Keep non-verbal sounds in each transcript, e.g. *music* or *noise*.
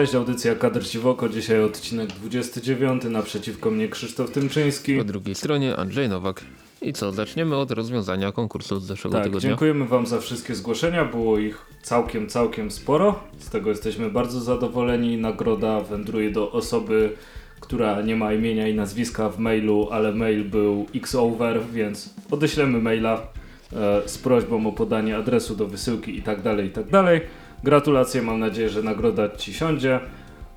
Cześć, audycja Kadr Siwoko, dzisiaj odcinek 29, naprzeciwko mnie Krzysztof Tymczyński. Po drugiej stronie Andrzej Nowak. I co, zaczniemy od rozwiązania konkursu z zeszłego tak, tygodnia. dziękujemy wam za wszystkie zgłoszenia, było ich całkiem, całkiem sporo. Z tego jesteśmy bardzo zadowoleni. Nagroda wędruje do osoby, która nie ma imienia i nazwiska w mailu, ale mail był x-over, więc odeślemy maila e, z prośbą o podanie adresu do wysyłki i tak dalej, i tak dalej. Gratulacje, mam nadzieję, że nagroda ci siądzie.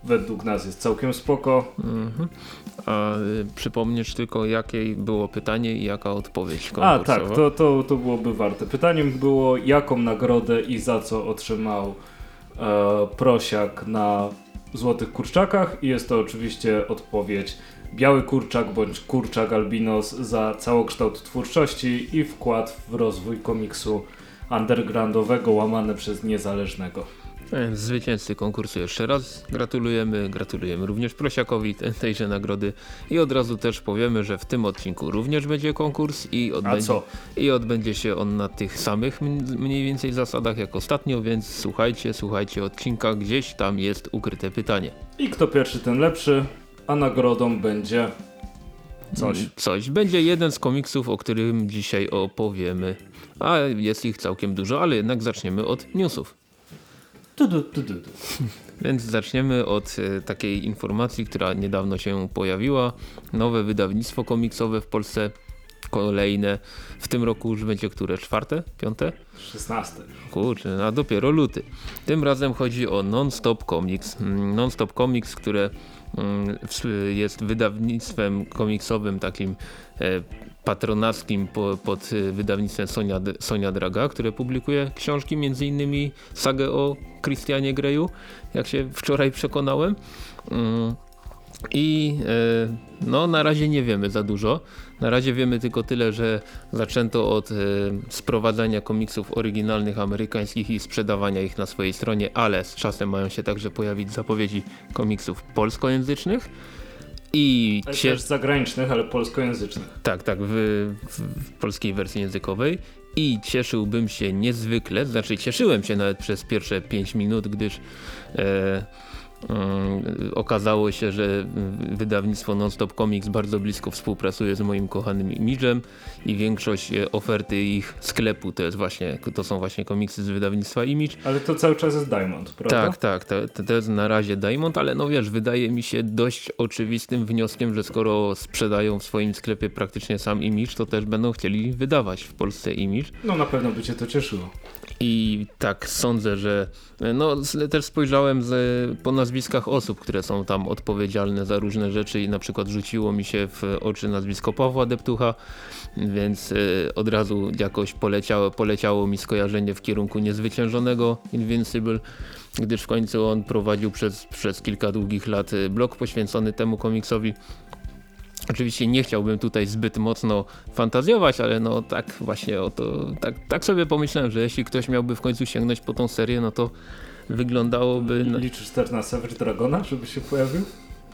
Według nas jest całkiem spoko. Mhm. A y, przypomnisz tylko, jakie było pytanie i jaka odpowiedź A konkursowa? tak, to, to, to byłoby warte. Pytaniem było, jaką nagrodę i za co otrzymał e, prosiak na Złotych Kurczakach i jest to oczywiście odpowiedź biały kurczak bądź kurczak albinos za całokształt twórczości i wkład w rozwój komiksu undergroundowego łamane przez niezależnego. Więc Zwycięzcy konkursu jeszcze raz gratulujemy. Gratulujemy również prosiakowi te, tejże nagrody. I od razu też powiemy, że w tym odcinku również będzie konkurs i odbędzie, i odbędzie się on na tych samych mniej więcej zasadach jak ostatnio, więc słuchajcie, słuchajcie odcinka, gdzieś tam jest ukryte pytanie. I kto pierwszy, ten lepszy, a nagrodą będzie coś. Coś. Będzie jeden z komiksów, o którym dzisiaj opowiemy. A jest ich całkiem dużo, ale jednak zaczniemy od newsów. Tu, tu, tu, tu. *laughs* Więc zaczniemy od e, takiej informacji, która niedawno się pojawiła. Nowe wydawnictwo komiksowe w Polsce. Kolejne. W tym roku już będzie które? Czwarte? Piąte? 16. Kurczę, a dopiero luty. Tym razem chodzi o Non-Stop Comics. Mm, Non-Stop Comics, które mm, jest wydawnictwem komiksowym takim e, patronackim po, pod e, wydawnictwem Sonia, Sonia Draga, które publikuje książki między innymi sagę o Christianie Greyu, jak się wczoraj przekonałem. Mm, I e, no na razie nie wiemy za dużo. Na razie wiemy tylko tyle, że zaczęto od e, sprowadzania komiksów oryginalnych amerykańskich i sprzedawania ich na swojej stronie, ale z czasem mają się także pojawić zapowiedzi komiksów polskojęzycznych. I Ale też zagranicznych, ale polskojęzycznych. tak, tak, w, w, polskiej wersji językowej. I cieszyłbym się niezwykle, znaczy cieszyłem się nawet przez pierwsze 5 minut, gdyż e, okazało się, że wydawnictwo Nonstop Comics bardzo blisko współpracuje z moim kochanym Imidżem i większość e, oferty ich sklepu to jest właśnie, to są właśnie komiksy z wydawnictwa Imidż. Ale to cały czas jest Diamond, prawda? Tak, tak, to, to- to jest na razie Diamond, ale no wiesz, wydaje mi się dość oczywistym wnioskiem, że skoro sprzedają w swoim sklepie praktycznie sam Image, to też będą chcieli wydawać w Polsce Image. No na pewno by cię to cieszyło. I tak sądzę, że no też spojrzałem z, po nazwiskach osób, które są tam odpowiedzialne za różne rzeczy i na przykład rzuciło mi się w oczy nazwisko Pawła Deptucha, więc e, od razu jakoś poleciało, poleciało mi skojarzenie w kierunku niezwyciężonego Invincible, gdyż w końcu on prowadził przez, przez kilka długich lat e, blog poświęcony temu komiksowi. Oczywiście nie chciałbym tutaj zbyt mocno fantazjować, ale no tak właśnie o to, tak, tak sobie pomyślałem, że jeśli ktoś miałby w końcu sięgnąć po tą serię, no to wyglądałoby, no, Liczysz też na Savage Dragona, żeby się pojawił?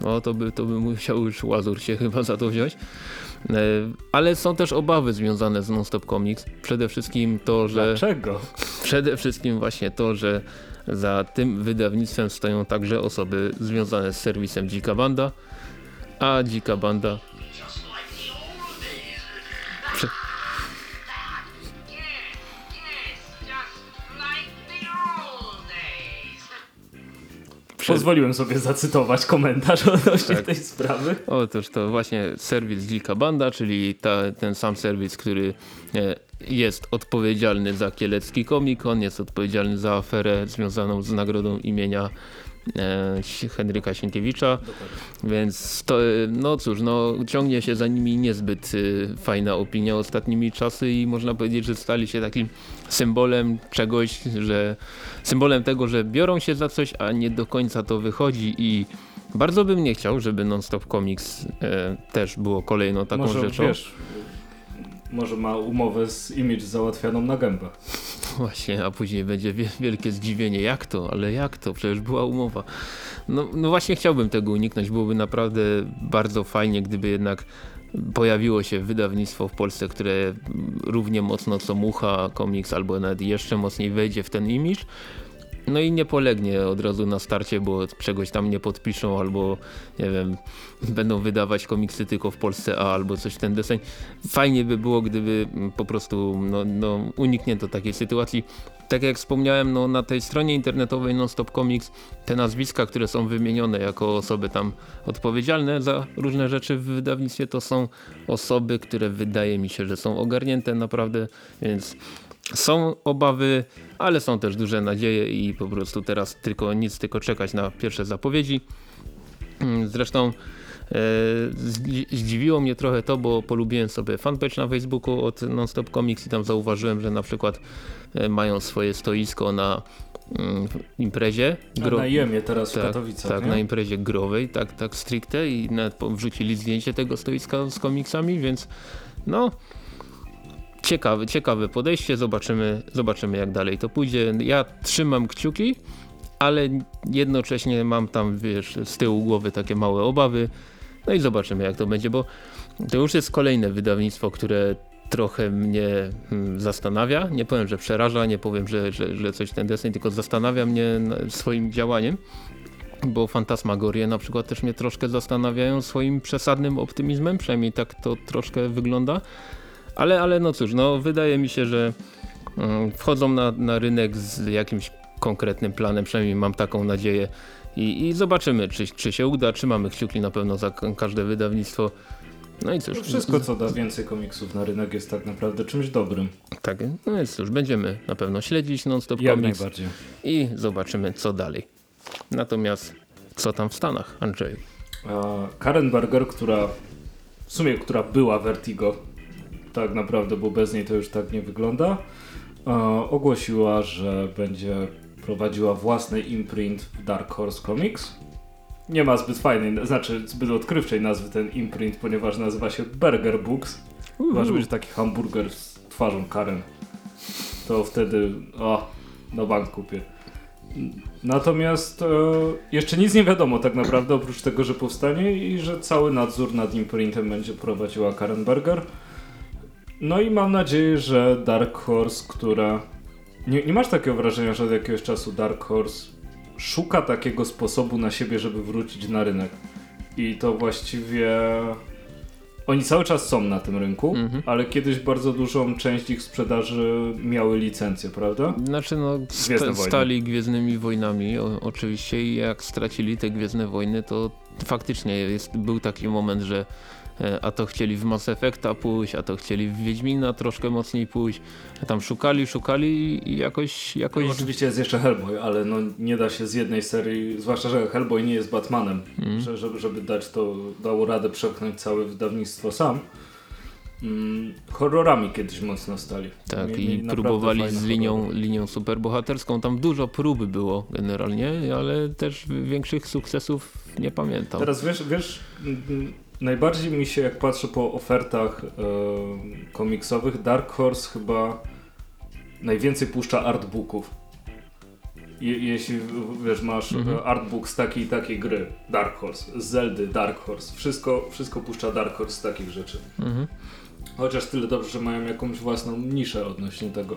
no to by, to by musiał już Łazur się *laughs* chyba za to wziąć. E, Ale są też obawy związane z Non-Stop Comics. Przede wszystkim to, że... Dlaczego? Przede wszystkim właśnie to, że za tym wydawnictwem stoją także osoby związane z serwisem Dzika Banda, a Dzika Banda. Prze- Pozwoliłem sobie zacytować komentarz odnośnie Tak. tej sprawy. Otóż to właśnie serwis Dzika Banda, czyli ta, ten sam serwis, który e, jest odpowiedzialny za Kielecki Komik, on jest odpowiedzialny za aferę związaną z nagrodą imienia Henryka Sienkiewicza, więc to, e, no cóż, no ciągnie się za nimi niezbyt e, fajna opinia ostatnimi czasy i można powiedzieć, że stali się takim symbolem czegoś, że symbolem tego, że biorą się za coś, a nie do końca to wychodzi i bardzo bym nie chciał, żeby Non-Stop Comics e, też było kolejną taką może rzeczą. wiesz, może ma umowę z Image załatwianą na gębę. *laughs* Właśnie, a później będzie wie- wielkie zdziwienie, jak to, ale jak to, przecież była umowa. No, no właśnie chciałbym tego uniknąć, byłoby naprawdę bardzo fajnie, gdyby jednak pojawiło się wydawnictwo w Polsce, które równie mocno co Mucha Comics albo nawet jeszcze mocniej wejdzie w ten image. No i nie polegnie od razu na starcie, bo czegoś tam nie podpiszą albo nie wiem, będą wydawać komiksy tylko w Polsce A albo coś ten deseń. Fajnie by było, gdyby po prostu no, no, uniknięto takiej sytuacji. Tak jak wspomniałem, no, na tej stronie internetowej Nonstop Comics te nazwiska, które są wymienione jako osoby tam odpowiedzialne za różne rzeczy w wydawnictwie, to są osoby, które wydaje mi się, że są ogarnięte naprawdę, więc są obawy, ale są też duże nadzieje i po prostu teraz tylko nic, tylko czekać na pierwsze zapowiedzi. Mm, Zresztą e, zdzi- zdziwiło mnie trochę to, bo polubiłem sobie fanpage na Facebooku od Nonstop Comics i tam zauważyłem, że na przykład e, mają swoje stoisko na mm, imprezie. Gro- na Jemie teraz w tak, Katowicach, tak nie? na imprezie growej, tak, tak stricte i nawet wrzucili zdjęcie tego stoiska z komiksami, więc no ciekawe, ciekawe podejście, zobaczymy, zobaczymy jak dalej to pójdzie. Ja trzymam kciuki, ale jednocześnie mam tam, wiesz, z tyłu głowy takie małe obawy. No i zobaczymy jak to będzie, bo to już jest kolejne wydawnictwo, które trochę mnie mm, zastanawia. Nie powiem, że przeraża, nie powiem, że, że, że coś ten deseń, tylko zastanawia mnie swoim działaniem bo fantasmagorie na przykład też mnie troszkę zastanawiają swoim przesadnym optymizmem, przynajmniej tak to troszkę wygląda. Ale, ale no cóż, no wydaje mi się, że mm, wchodzą na, na rynek z jakimś konkretnym planem, przynajmniej mam taką nadzieję. I, i zobaczymy, czy, czy się uda, trzymamy kciuki na pewno za każde wydawnictwo. No i cóż, No Wszystko, co da więcej komiksów na rynek jest tak naprawdę czymś dobrym. tak, no więc cóż, będziemy na pewno śledzić non-stop Jak comics najbardziej. i zobaczymy co dalej. Natomiast co tam w Stanach, Andrzeju? A Karen Berger, która w sumie, która była Vertigo, tak naprawdę, bo bez niej to już tak nie wygląda, e, ogłosiła, że będzie prowadziła własny imprint w Dark Horse Comics. Nie ma zbyt fajnej, znaczy zbyt odkrywczej nazwy ten imprint, ponieważ nazywa się Burger Books. Chyba, że będzie taki hamburger z twarzą Karen. To wtedy, o, na bank kupię. Natomiast e, jeszcze nic nie wiadomo tak naprawdę, oprócz tego, że powstanie i że cały nadzór nad imprintem będzie prowadziła Karen Berger. No i mam nadzieję, że Dark Horse, która... Nie, nie masz takiego wrażenia, że od jakiegoś czasu Dark Horse szuka takiego sposobu na siebie, żeby wrócić na rynek. I to właściwie... Oni cały czas są na tym rynku, Mhm. ale kiedyś bardzo dużą część ich sprzedaży miały licencje, prawda? Znaczy no, Gwiezdne Wojny. stali Gwiezdnymi Wojnami o, oczywiście i jak stracili te Gwiezdne Wojny to faktycznie jest, był taki moment, że a to chcieli w Mass Effecta pójść, a to chcieli w Wiedźmina troszkę mocniej pójść. Tam szukali, szukali i- jakoś, jakoś No, oczywiście jest jeszcze Hellboy, ale no nie da się z jednej serii, zwłaszcza, że Hellboy nie jest Batmanem, że, żeby, żeby dać to, dało radę przepchnąć całe wydawnictwo sam. Mm, horrorami kiedyś mocno stali. tak Mieli i próbowali z linią, linią superbohaterską. Tam dużo próby było generalnie, ale też większych sukcesów nie pamiętam. Teraz wiesz, wiesz mm, najbardziej mi się, jak patrzę po ofertach e, komiksowych, Dark Horse chyba najwięcej puszcza artbooków. Je, jeśli wiesz, masz Mhm. e, artbook z takiej i takiej gry, Dark Horse, z Zeldy, Dark Horse, wszystko, wszystko puszcza Dark Horse z takich rzeczy. Mhm. Chociaż tyle dobrze, że mają jakąś własną niszę odnośnie tego.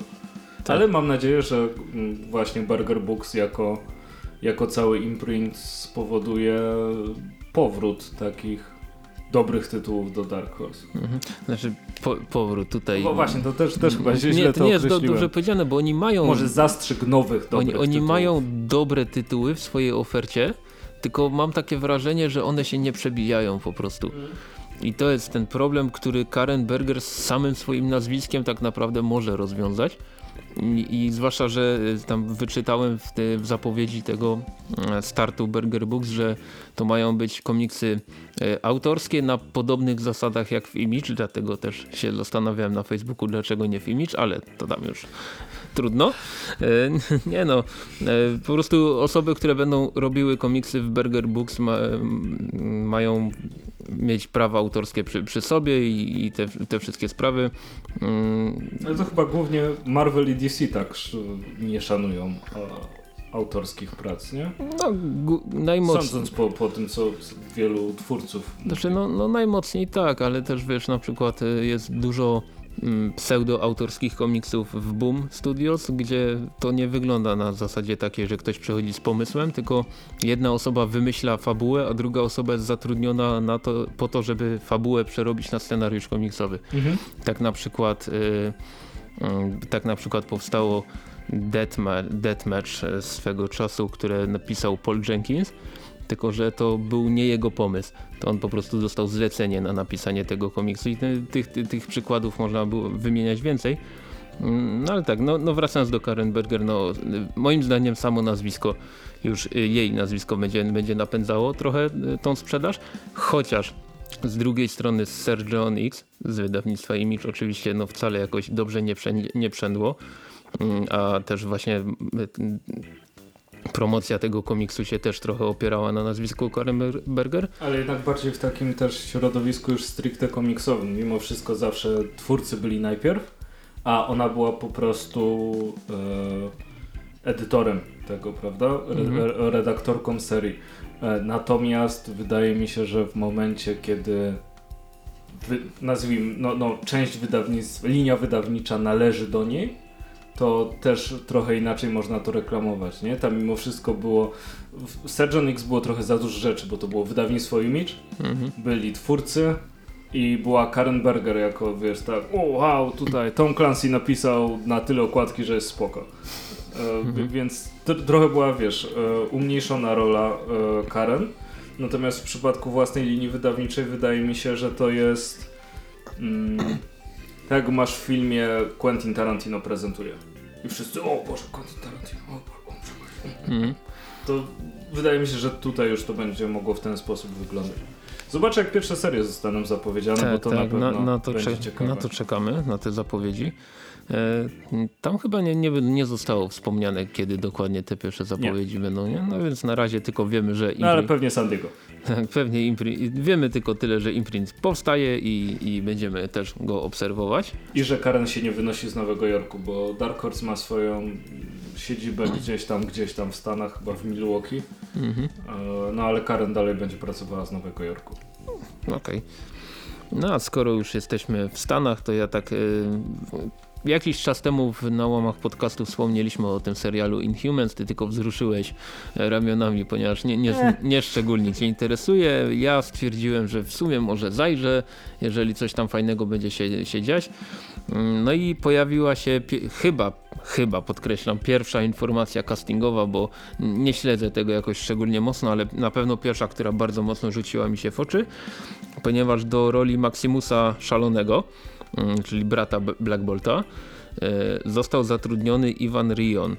Tak. Ale mam nadzieję, że mm, właśnie Burger Books jako, jako cały imprint spowoduje powrót takich dobrych tytułów do Dark Horse. Mhm. Znaczy po, powrót tutaj. No właśnie, to też, też chyba źle nie, to nie jest do, dobrze powiedziane, bo oni mają. Może zastrzyk nowych dobrych Oni, oni tytułów. mają dobre tytuły w swojej ofercie, tylko mam takie wrażenie, że one się nie przebijają po prostu. I to jest ten problem, który Karen Berger z samym swoim nazwiskiem tak naprawdę może rozwiązać. I, i zwłaszcza, że y, tam wyczytałem w, te, w zapowiedzi tego e, startu Burger Books, że to mają być komiksy e, autorskie na podobnych zasadach jak w Image, dlatego też się zastanawiałem na Facebooku, dlaczego nie w Image, ale to tam już trudno. E, *laughs* nie no, po prostu osoby, które będą robiły komiksy w Burger Books ma, mają mieć prawa autorskie przy, przy sobie i, i te, te wszystkie sprawy. Mm, Ale to chyba głównie Marvel i DC tak nie szanują autorskich prac, nie? No, najmocniej. Sądząc po, po tym, co wielu twórców Znaczy, no, no najmocniej tak, ale też wiesz, na przykład y, jest dużo pseudo-autorskich komiksów w Boom Studios, gdzie to nie wygląda na zasadzie takiej, że ktoś przychodzi z pomysłem, tylko jedna osoba wymyśla fabułę, a druga osoba jest zatrudniona na to, po to, żeby fabułę przerobić na scenariusz komiksowy. Tak na przykład y, y, tak na przykład powstało Deathma Deathmatch e, swego czasu, które napisał Paul Jenkins, tylko że to był nie jego pomysł. To on po prostu dostał zlecenie na napisanie tego komiksu i ty, tych, tych, przykładów można było wymieniać więcej. Mm, No ale tak, no, no wracając do Karen Berger, no moim zdaniem samo nazwisko, już jej nazwisko będzie, będzie napędzało trochę y, tą sprzedaż, chociaż z drugiej strony Sir John X z wydawnictwa Image oczywiście no wcale jakoś dobrze nie, przę, nie przędło, Mm, a też właśnie mm, promocja tego komiksu się też trochę opierała na nazwisku Karen Ber- Berger. Ale jednak bardziej w takim też środowisku już stricte komiksowym. Mimo wszystko zawsze twórcy byli najpierw, a ona była po prostu e, edytorem tego, prawda? Re, Mhm. re, redaktorką serii. E, natomiast wydaje mi się, że w momencie, kiedy wy, nazwijmy, no, no, część wydawnictwa, linia wydawnicza należy do niej, to też trochę inaczej można to reklamować, nie? Tam mimo wszystko było, w Surgeon X było trochę za dużo rzeczy, bo to było wydawnictwo Image, Mhm. byli twórcy i była Karen Berger jako, wiesz, tak, o wow, tutaj Tom Clancy napisał na tyle okładki, że jest spoko. E, wi- Więc trochę była, wiesz, e, umniejszona rola e, Karen, natomiast w przypadku własnej linii wydawniczej wydaje mi się, że to jest mm, tak jak masz w filmie Quentin Tarantino prezentuje i wszyscy, o Boże, Quentin Tarantino, o, przepraszam Mhm. to wydaje mi się, że tutaj już to będzie mogło w ten sposób wyglądać. Zobaczę, jak pierwsze serie zostaną zapowiedziane, bo to na pewno Tak, na, na, to będzie ciekawe. na to czekamy, na te zapowiedzi. E, tam chyba nie, nie, nie zostało wspomniane, kiedy dokładnie te pierwsze zapowiedzi będą, nie? No więc na razie tylko wiemy, że No ale pewnie San Diego. Tak, pewnie imprint, wiemy tylko tyle, że imprint powstaje i, i będziemy też go obserwować. I że Karen się nie wynosi z Nowego Jorku, bo Dark Horse ma swoją siedzibę gdzieś tam, gdzieś tam w Stanach, chyba w Milwaukee. Mhm. E, No ale Karen dalej będzie pracowała z Nowego Jorku. Okej. No a skoro już jesteśmy w Stanach, to ja tak y, jakiś czas temu w, na łamach podcastu wspomnieliśmy o tym serialu Inhumans, ty tylko wzruszyłeś ramionami, ponieważ nie, nie, nie szczególnie cię interesuje. Ja stwierdziłem, że w sumie może zajrzę, jeżeli coś tam fajnego będzie się, się dziać. Mm, No i pojawiła się chyba, chyba podkreślam, pierwsza informacja castingowa, bo nie śledzę tego jakoś szczególnie mocno, ale na pewno pierwsza, która bardzo mocno rzuciła mi się w oczy, ponieważ do roli Maximusa Szalonego, czyli brata Black Bolta, e, został zatrudniony Ivan Rion.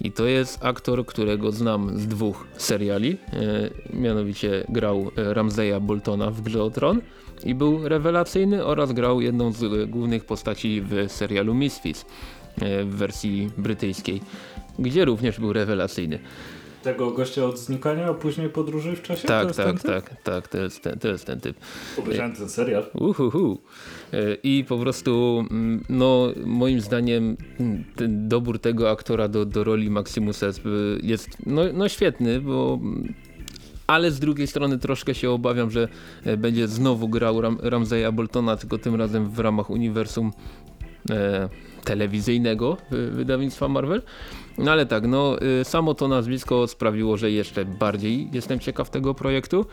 I to jest aktor, którego znam z dwóch seriali. E, mianowicie grał e, Ramseya Boltona w Grze i był rewelacyjny oraz grał jedną z głównych postaci w serialu Misfits w wersji brytyjskiej, gdzie również był rewelacyjny. Tego gościa od znikania, a później podróży w czasie? Tak, tak, tak, tak, to jest ten, to jest ten typ. Obejrzałem ten serial. Uhuhu. E, I po prostu, mm, no moim zdaniem mm, ten dobór tego aktora do, do roli Maximusa jest, jest no, no świetny, bo mm, ale z drugiej strony troszkę się obawiam, że e, będzie znowu grał Ram, Ramseya Boltona, tylko tym razem w ramach uniwersum e, telewizyjnego y, wydawnictwa Marvel. No ale tak, no y, samo to nazwisko sprawiło, że jeszcze bardziej jestem ciekaw tego projektu.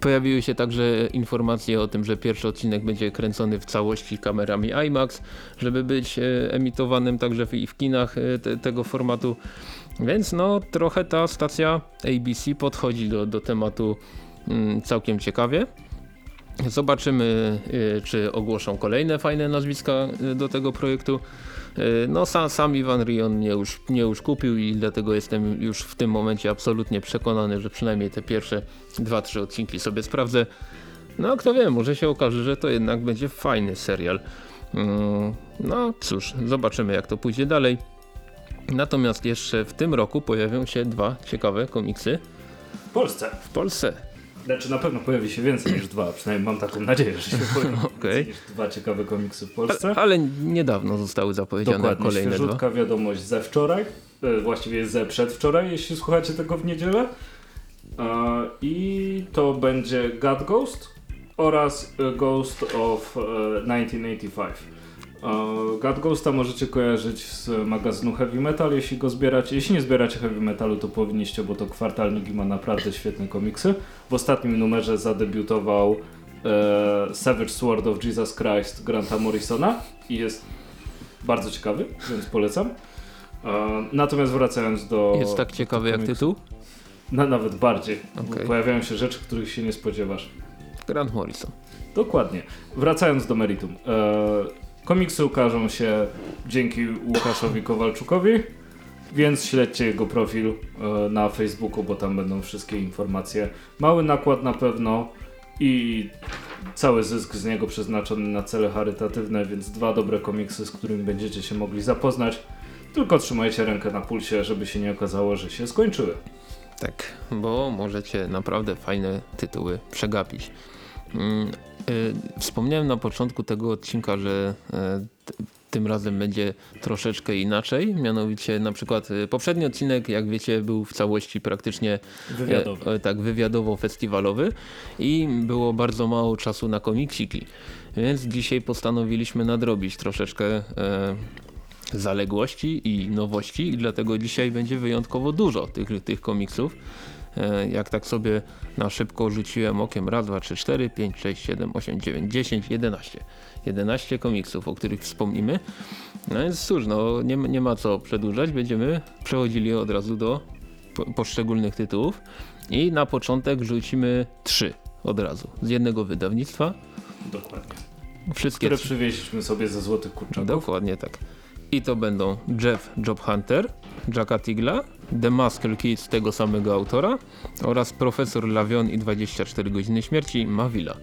Pojawiły się także informacje o tym, że pierwszy odcinek będzie kręcony w całości kamerami IMAX, żeby być e, emitowanym także i w kinach e, te, tego formatu. Więc no trochę ta stacja ABC podchodzi do, do tematu mm, całkiem ciekawie. Zobaczymy, y, czy ogłoszą kolejne fajne nazwiska y, do tego projektu. Y, No sam, sam Iwan Rion mnie już, mnie już kupił i dlatego jestem już w tym momencie absolutnie przekonany, że przynajmniej te pierwsze 2-3 odcinki sobie sprawdzę. No kto wie, może się okaże, że to jednak będzie fajny serial. Mm, No cóż, zobaczymy jak to pójdzie dalej. Natomiast jeszcze w tym roku pojawią się dwa ciekawe komiksy W Polsce. w Polsce. Znaczy na pewno pojawi się więcej niż dwa, przynajmniej mam taką nadzieję, że się pojawi *laughs* Okej. więcej niż dwa ciekawe komiksy w Polsce. A, ale niedawno zostały zapowiedziane Dokładnie, kolejne dwa. świeżutka wiadomość ze wczoraj, e, właściwie ze przedwczoraj, jeśli słuchacie tego w niedzielę. E, I to będzie God Ghost oraz e, Ghost of e, 1985. God Ghosta możecie kojarzyć z magazynu Heavy Metal, jeśli go zbieracie. Jeśli nie zbieracie Heavy Metalu, to powinniście, bo to kwartalnik i ma naprawdę świetne komiksy. W ostatnim numerze zadebiutował e, Savage Sword of Jesus Christ Granta Morrisona i jest bardzo ciekawy, więc polecam. E, natomiast wracając do... Jest tak ciekawy jak tytuł? No, nawet bardziej. Okej. Pojawiają się rzeczy, których się nie spodziewasz. Grant Morrison. Dokładnie. Wracając do meritum. E, komiksy ukażą się dzięki Łukaszowi Kowalczukowi, więc śledźcie jego profil e, na Facebooku, bo tam będą wszystkie informacje. Mały nakład na pewno i cały zysk z niego przeznaczony na cele charytatywne, więc dwa dobre komiksy, z którymi będziecie się mogli zapoznać. Tylko trzymajcie rękę na pulsie, żeby się nie okazało, że się skończyły. Tak, bo możecie naprawdę fajne tytuły przegapić. Mm, wspomniałem na początku tego odcinka, że t- tym razem będzie troszeczkę inaczej. Mianowicie na przykład y, poprzedni odcinek, jak wiecie, był w całości praktycznie Wywiadowy. E, e, tak, wywiadowo-festiwalowy i było bardzo mało czasu na komiksiki. Więc dzisiaj postanowiliśmy nadrobić troszeczkę e, zaległości i nowości i dlatego dzisiaj będzie wyjątkowo dużo tych, tych komiksów. E, jak tak sobie na szybko rzuciłem okiem, raz, dwa, trzy, cztery, pięć, sześć, siedem, osiem, dziewięć, dziesięć, jedenaście. 11 komiksów, o których wspomnimy. No więc cóż, no nie, nie ma co przedłużać, będziemy przechodzili od razu do po, poszczególnych tytułów i na początek rzucimy trzy od razu z jednego wydawnictwa. Dokładnie. Wszystkie Które przywieźliśmy sobie ze Złotych Kurczaków. Dokładnie tak. I to będą Jeff Job Hunter, Jacka Tigla, The Muscle Kids tego samego autora oraz Profesor Lavion i 24 godziny śmierci Mavila.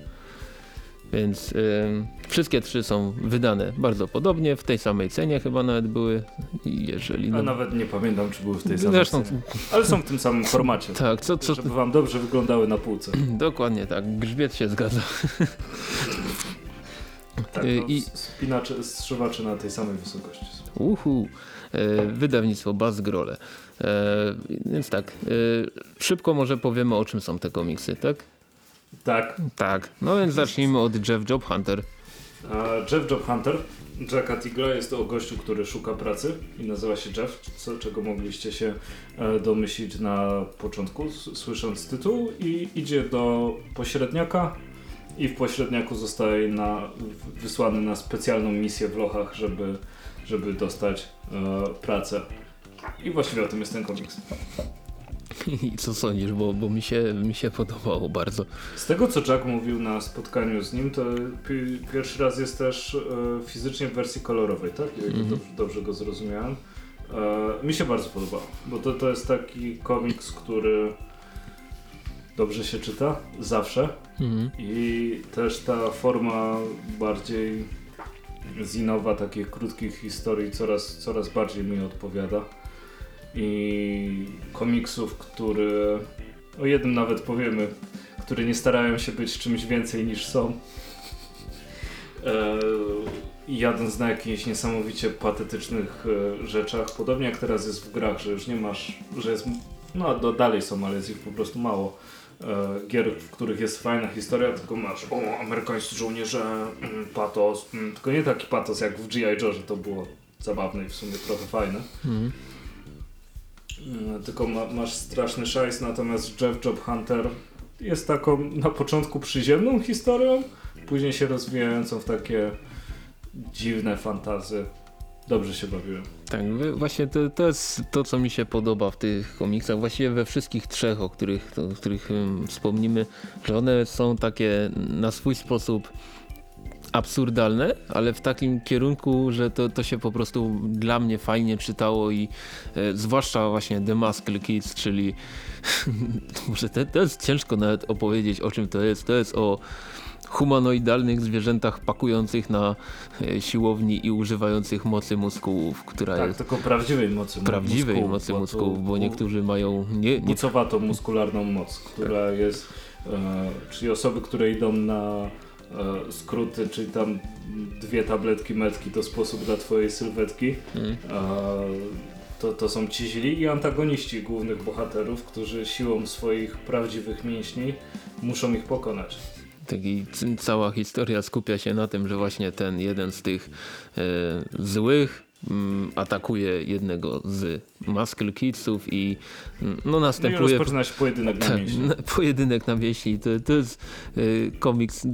Więc ym, wszystkie trzy są wydane bardzo podobnie, w tej samej cenie chyba nawet były, jeżeli... A no- nawet nie pamiętam, czy były w tej samej Zresztą, cenie. Ale są w tym samym formacie. *laughs* tak, co, co, Żeby wam dobrze wyglądały na półce. *clears throat* dokładnie tak, grzbiet się zgadza. Tak, Y, no, i- spinacze, strzywacze na tej samej wysokości są. Uhu, e, wydawnictwo Bazgrole. E, więc tak, e, szybko może powiemy o czym są te komiksy, tak? Tak, Tak, no więc zacznijmy od Jeff Job Hunter. Jeff Job Hunter, Jacka Tigla jest to o gościu, który szuka pracy i nazywa się Jeff, co, czego mogliście się domyślić na początku, słysząc tytuł i idzie do pośredniaka i w pośredniaku zostaje na, wysłany na specjalną misję w Lochach, żeby, żeby dostać e, pracę. I właściwie o tym jest ten komiks. *laughs* I co sądzisz, bo, bo mi, się, mi się podobało bardzo. Z tego co Jack mówił na spotkaniu z nim, to pi- pierwszy raz jest też e, fizycznie w wersji kolorowej, tak? Ile Mhm. dobrze, dobrze go zrozumiałem. E, mi się bardzo podobało, bo to, to jest taki komiks, który dobrze się czyta, zawsze. Mhm. I też ta forma bardziej zinowa, takich krótkich historii coraz, coraz bardziej mi odpowiada. I komiksów, które o jednym nawet powiemy, które nie starają się być czymś więcej niż są. E, I jadą na jakichś niesamowicie patetycznych e, rzeczach, podobnie jak teraz jest w grach, że już nie masz, że jest, no do, dalej są, ale jest ich po prostu mało gier, w których jest fajna historia, tylko masz o, amerykańscy żołnierze, mm, patos, mm, tylko nie taki patos jak w G.I. Joe, że to było zabawne i w sumie trochę fajne. Mm, Tylko ma, masz straszny szajs, natomiast Jeff Job Hunter jest taką na początku przyziemną historią, później się rozwijającą w takie dziwne fantazy. Dobrze się bawiłem. Tak, wy- właśnie to, to jest to, co mi się podoba w tych komiksach, właściwie we wszystkich trzech, o których, o których wspomnimy, że one są takie na swój sposób absurdalne, ale w takim kierunku, że to, to się po prostu dla mnie fajnie czytało i e, zwłaszcza właśnie The Muscle Kids, czyli *laughs* może to, to jest ciężko nawet opowiedzieć o czym to jest. To jest o humanoidalnych zwierzętach pakujących na e, siłowni i używających mocy mózgów, która Tak, jest tylko prawdziwej mocy. prawdziwej mózgu, mocy mózgów, bo niektórzy mają nie, nie Bucowatą muskularną moc, która jest, e, czyli osoby, które idą na e, skróty, czyli tam dwie tabletki metki to sposób dla twojej sylwetki. Mm. E, to, to są ci źli i antagoniści głównych bohaterów, którzy siłą swoich prawdziwych mięśni muszą ich pokonać. Taki, cała historia skupia się na tym, że właśnie ten jeden z tych e, złych mm, atakuje jednego z Muscle Kidsów i mm, no No i następuje rozpoczyna się pojedynek na tak, mieście. na- pojedynek na wieści. To, to jest y, komiks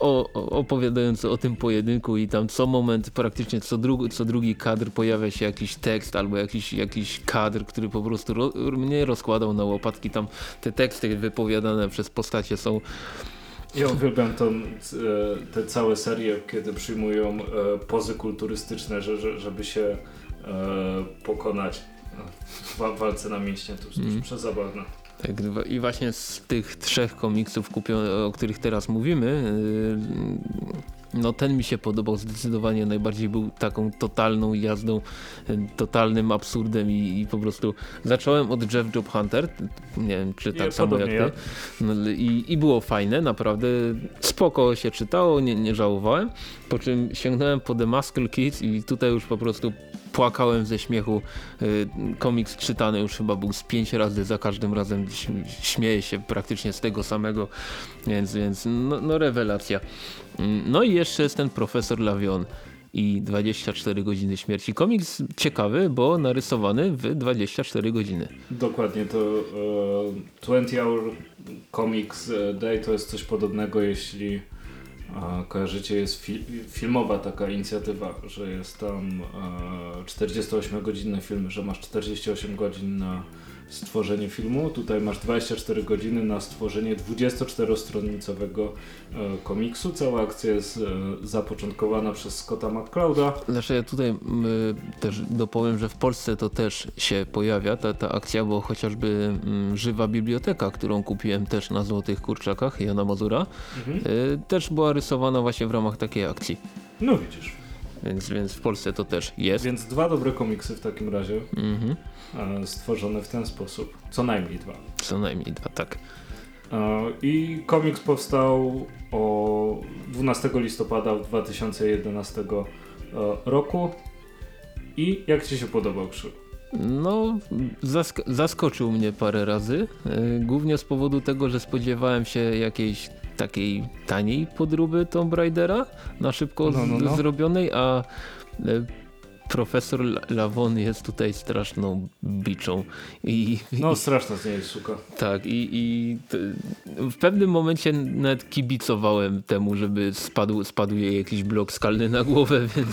o, opowiadający o tym pojedynku i tam co moment, praktycznie co, dru, co drugi kadr pojawia się jakiś tekst albo jakiś, jakiś kadr, który po prostu ro, mnie rozkładał na łopatki. Tam te teksty wypowiadane przez postacie są Ja uwielbiam tą, e, te całe serie, kiedy przyjmują e, pozy kulturystyczne, że, że, żeby się e, pokonać w wa- walce na mieście. To jest Mhm. przezabawne. Tak, I właśnie z tych trzech komiksów, o których teraz mówimy, yy, no ten mi się podobał zdecydowanie najbardziej. Był taką totalną jazdą, yy, totalnym absurdem i, i po prostu zacząłem od Jeff Job Hunter. Nie wiem, czy tak Nie, samo jak ty. No, i, I było fajne, naprawdę spoko się czytało, nie, nie żałowałem. Po czym sięgnąłem po The Muscle Kids i tutaj już po prostu płakałem ze śmiechu. Y, Komiks czytany już chyba był z pięć razy, za każdym razem śm- śmieję się praktycznie z tego samego, więc, więc no, no rewelacja. Mm, No i jeszcze jest ten profesor Lavion i 24 godziny śmierci. Komiks ciekawy, bo narysowany w 24 godziny. Dokładnie, to e, 20 Hour Comics Day to jest coś podobnego, jeśli e, kojarzycie, jest fi filmowa taka inicjatywa, że jest tam e, 48-godzinny film, że masz 48 godzin na stworzenie filmu. Tutaj masz 24 godziny na stworzenie 24-stronicowego e, komiksu. Cała akcja jest e, zapoczątkowana przez Scotta McClouda. Znaczy ja tutaj też dopowiem, że w Polsce to też się pojawia ta, ta akcja, bo chociażby Żywa Biblioteka, którą kupiłem też na Złotych Kurczakach Jana Mazura, Mhm. y, też była rysowana właśnie w ramach takiej akcji. No widzisz. Więc, więc w Polsce to też jest. Więc dwa dobre komiksy w takim razie. Mhm. E, stworzone w ten sposób. Co najmniej dwa. Co najmniej dwa, tak. E, I komiks powstał o 12 listopada 2011 e, roku. I jak Ci się podobał Krzyk? No, zask zaskoczył mnie parę razy. Głównie z powodu tego, że spodziewałem się jakiejś takiej taniej podróby Tomb Raidera na szybko No, no, no. zrobionej, a profesor La- Lavon jest tutaj straszną biczą. I, No straszna z niej suka. tak, i, i w pewnym momencie nawet kibicowałem temu, żeby spadł, spadł jej jakiś blok skalny na głowę, *laughs* więc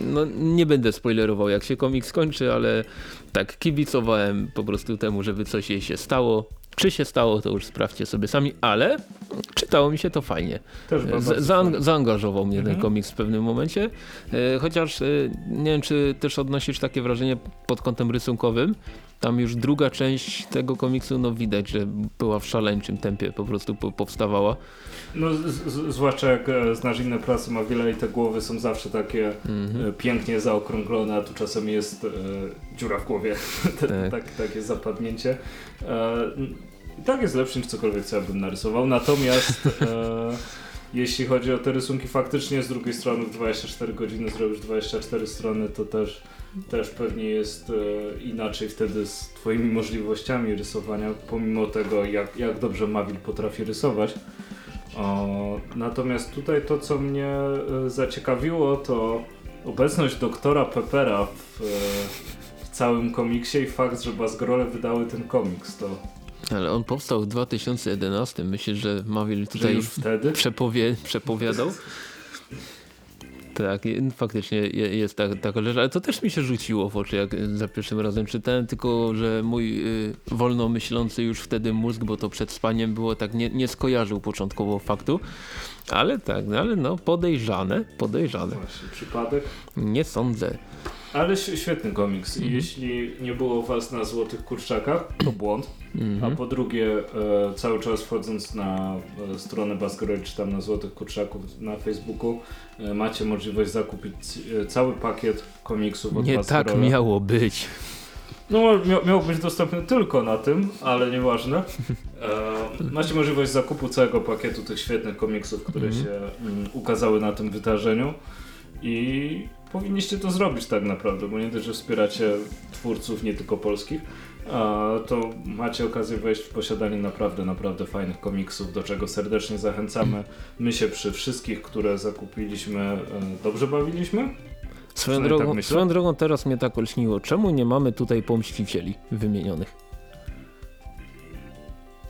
no, nie będę spoilerował jak się komiks skończy, ale tak kibicowałem po prostu temu, żeby coś jej się stało. Czy się stało, to już sprawdźcie sobie sami, ale czytało mi się to fajnie. Zaang zaangażował mnie Mhm. ten komiks w pewnym momencie, e, chociaż e, nie wiem, czy też odnosisz takie wrażenie pod kątem rysunkowym. Tam już druga część tego komiksu, no widać, że była w szaleńczym tempie po prostu po powstawała. No, zwłaszcza jak e, znasz inne prasy Mawila i te głowy są zawsze takie Mhm. e, pięknie zaokrąglone, a tu czasem jest e, dziura w głowie. *laughs* Tak. tak, takie zapadnięcie. E, I tak jest lepszy niż cokolwiek, co ja bym narysował. Natomiast e, jeśli chodzi o te rysunki, faktycznie z drugiej strony w 24 godziny zrobisz 24 strony, to też, też pewnie jest e, inaczej wtedy z twoimi możliwościami rysowania, pomimo tego, jak, jak dobrze Mawil potrafi rysować. O, natomiast tutaj to, co mnie e, zaciekawiło, to obecność doktora Peppera w, e, w całym komiksie i fakt, że Bazgrole wydały ten komiks. To Ale on powstał w 2011. Myślę, że Mawil że tutaj już wtedy. przepowie, przepowiadał. Tak, faktycznie je- jest tak, taka rzecz, ale to też mi się rzuciło w oczy, jak za pierwszym razem czytałem, tylko że mój y, wolno myślący już wtedy mózg, bo to przed spaniem było tak, nie, nie skojarzył początkowo faktu, ale tak, no, ale no podejrzane, podejrzane. Właśnie, przypadek. Nie sądzę. Ale świetny komiks. Mhm. Jeśli nie było was na Złotych Kurczakach, to błąd. A Mhm. po drugie, e, cały czas wchodząc na e, stronę Basgirl, czy tam na Złotych Kurczaków na Facebooku, e, macie możliwość zakupić e, cały pakiet komiksów od Nie tak miało być. No, mia miał być dostępny tylko na tym, ale nieważne. E, macie możliwość zakupu całego pakietu tych świetnych komiksów, które Mhm. się mm, ukazały na tym wydarzeniu i powinniście to zrobić tak naprawdę, bo nie dość, że wspieracie twórców nie tylko polskich, a, to macie okazję wejść w posiadanie naprawdę, naprawdę fajnych komiksów, do czego serdecznie zachęcamy. My się przy wszystkich, które zakupiliśmy, e, dobrze bawiliśmy. Swoją drogą, tak swoją drogą teraz mnie tak olśniło. Czemu nie mamy tutaj pomścicieli wymienionych?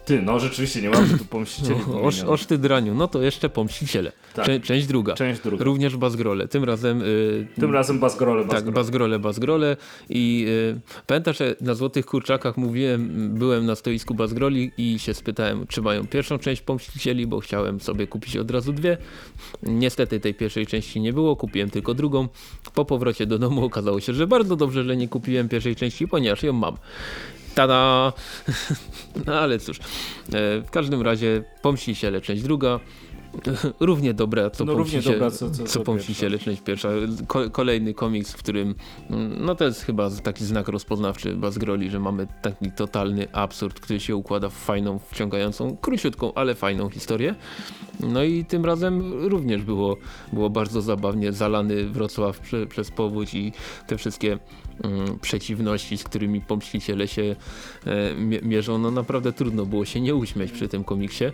Ty, no rzeczywiście, nie mamy tu pomścicieli oż, oż ty draniu, no to jeszcze pomściciele. Tak. Czę, część druga. Część druga. Również Bazgrole. Tym razem... Y, Tym razem Bazgrole, Tak. Bazgrole, Bazgrole i y, pamiętasz, że na Złotych Kurczakach mówiłem, byłem na stoisku Bazgroli i się spytałem, czy mają pierwszą część Pomścicieli, bo chciałem sobie kupić od razu dwie. Niestety tej pierwszej części nie było, kupiłem tylko drugą. Po powrocie do domu okazało się, że bardzo dobrze, że nie kupiłem pierwszej części, ponieważ ją mam. Tada! *laughs* No ale cóż, e, w każdym razie Pomściciele, część druga. *laughs* Równie dobra, co, No, równie pomściciele, dobra, co- co- co pomściciele, część pierwsza. Ko kolejny komiks, w którym, mm, no to jest chyba taki znak rozpoznawczy Bazgroli, że mamy taki totalny absurd, który się układa w fajną, wciągającą, króciutką, ale fajną historię. No i tym razem również było, było bardzo zabawnie zalany Wrocław prze, przez powódź i te wszystkie przeciwności, z którymi pomściciele się e, mie- mierzą. No naprawdę trudno było się nie uśmiać przy tym komiksie. E,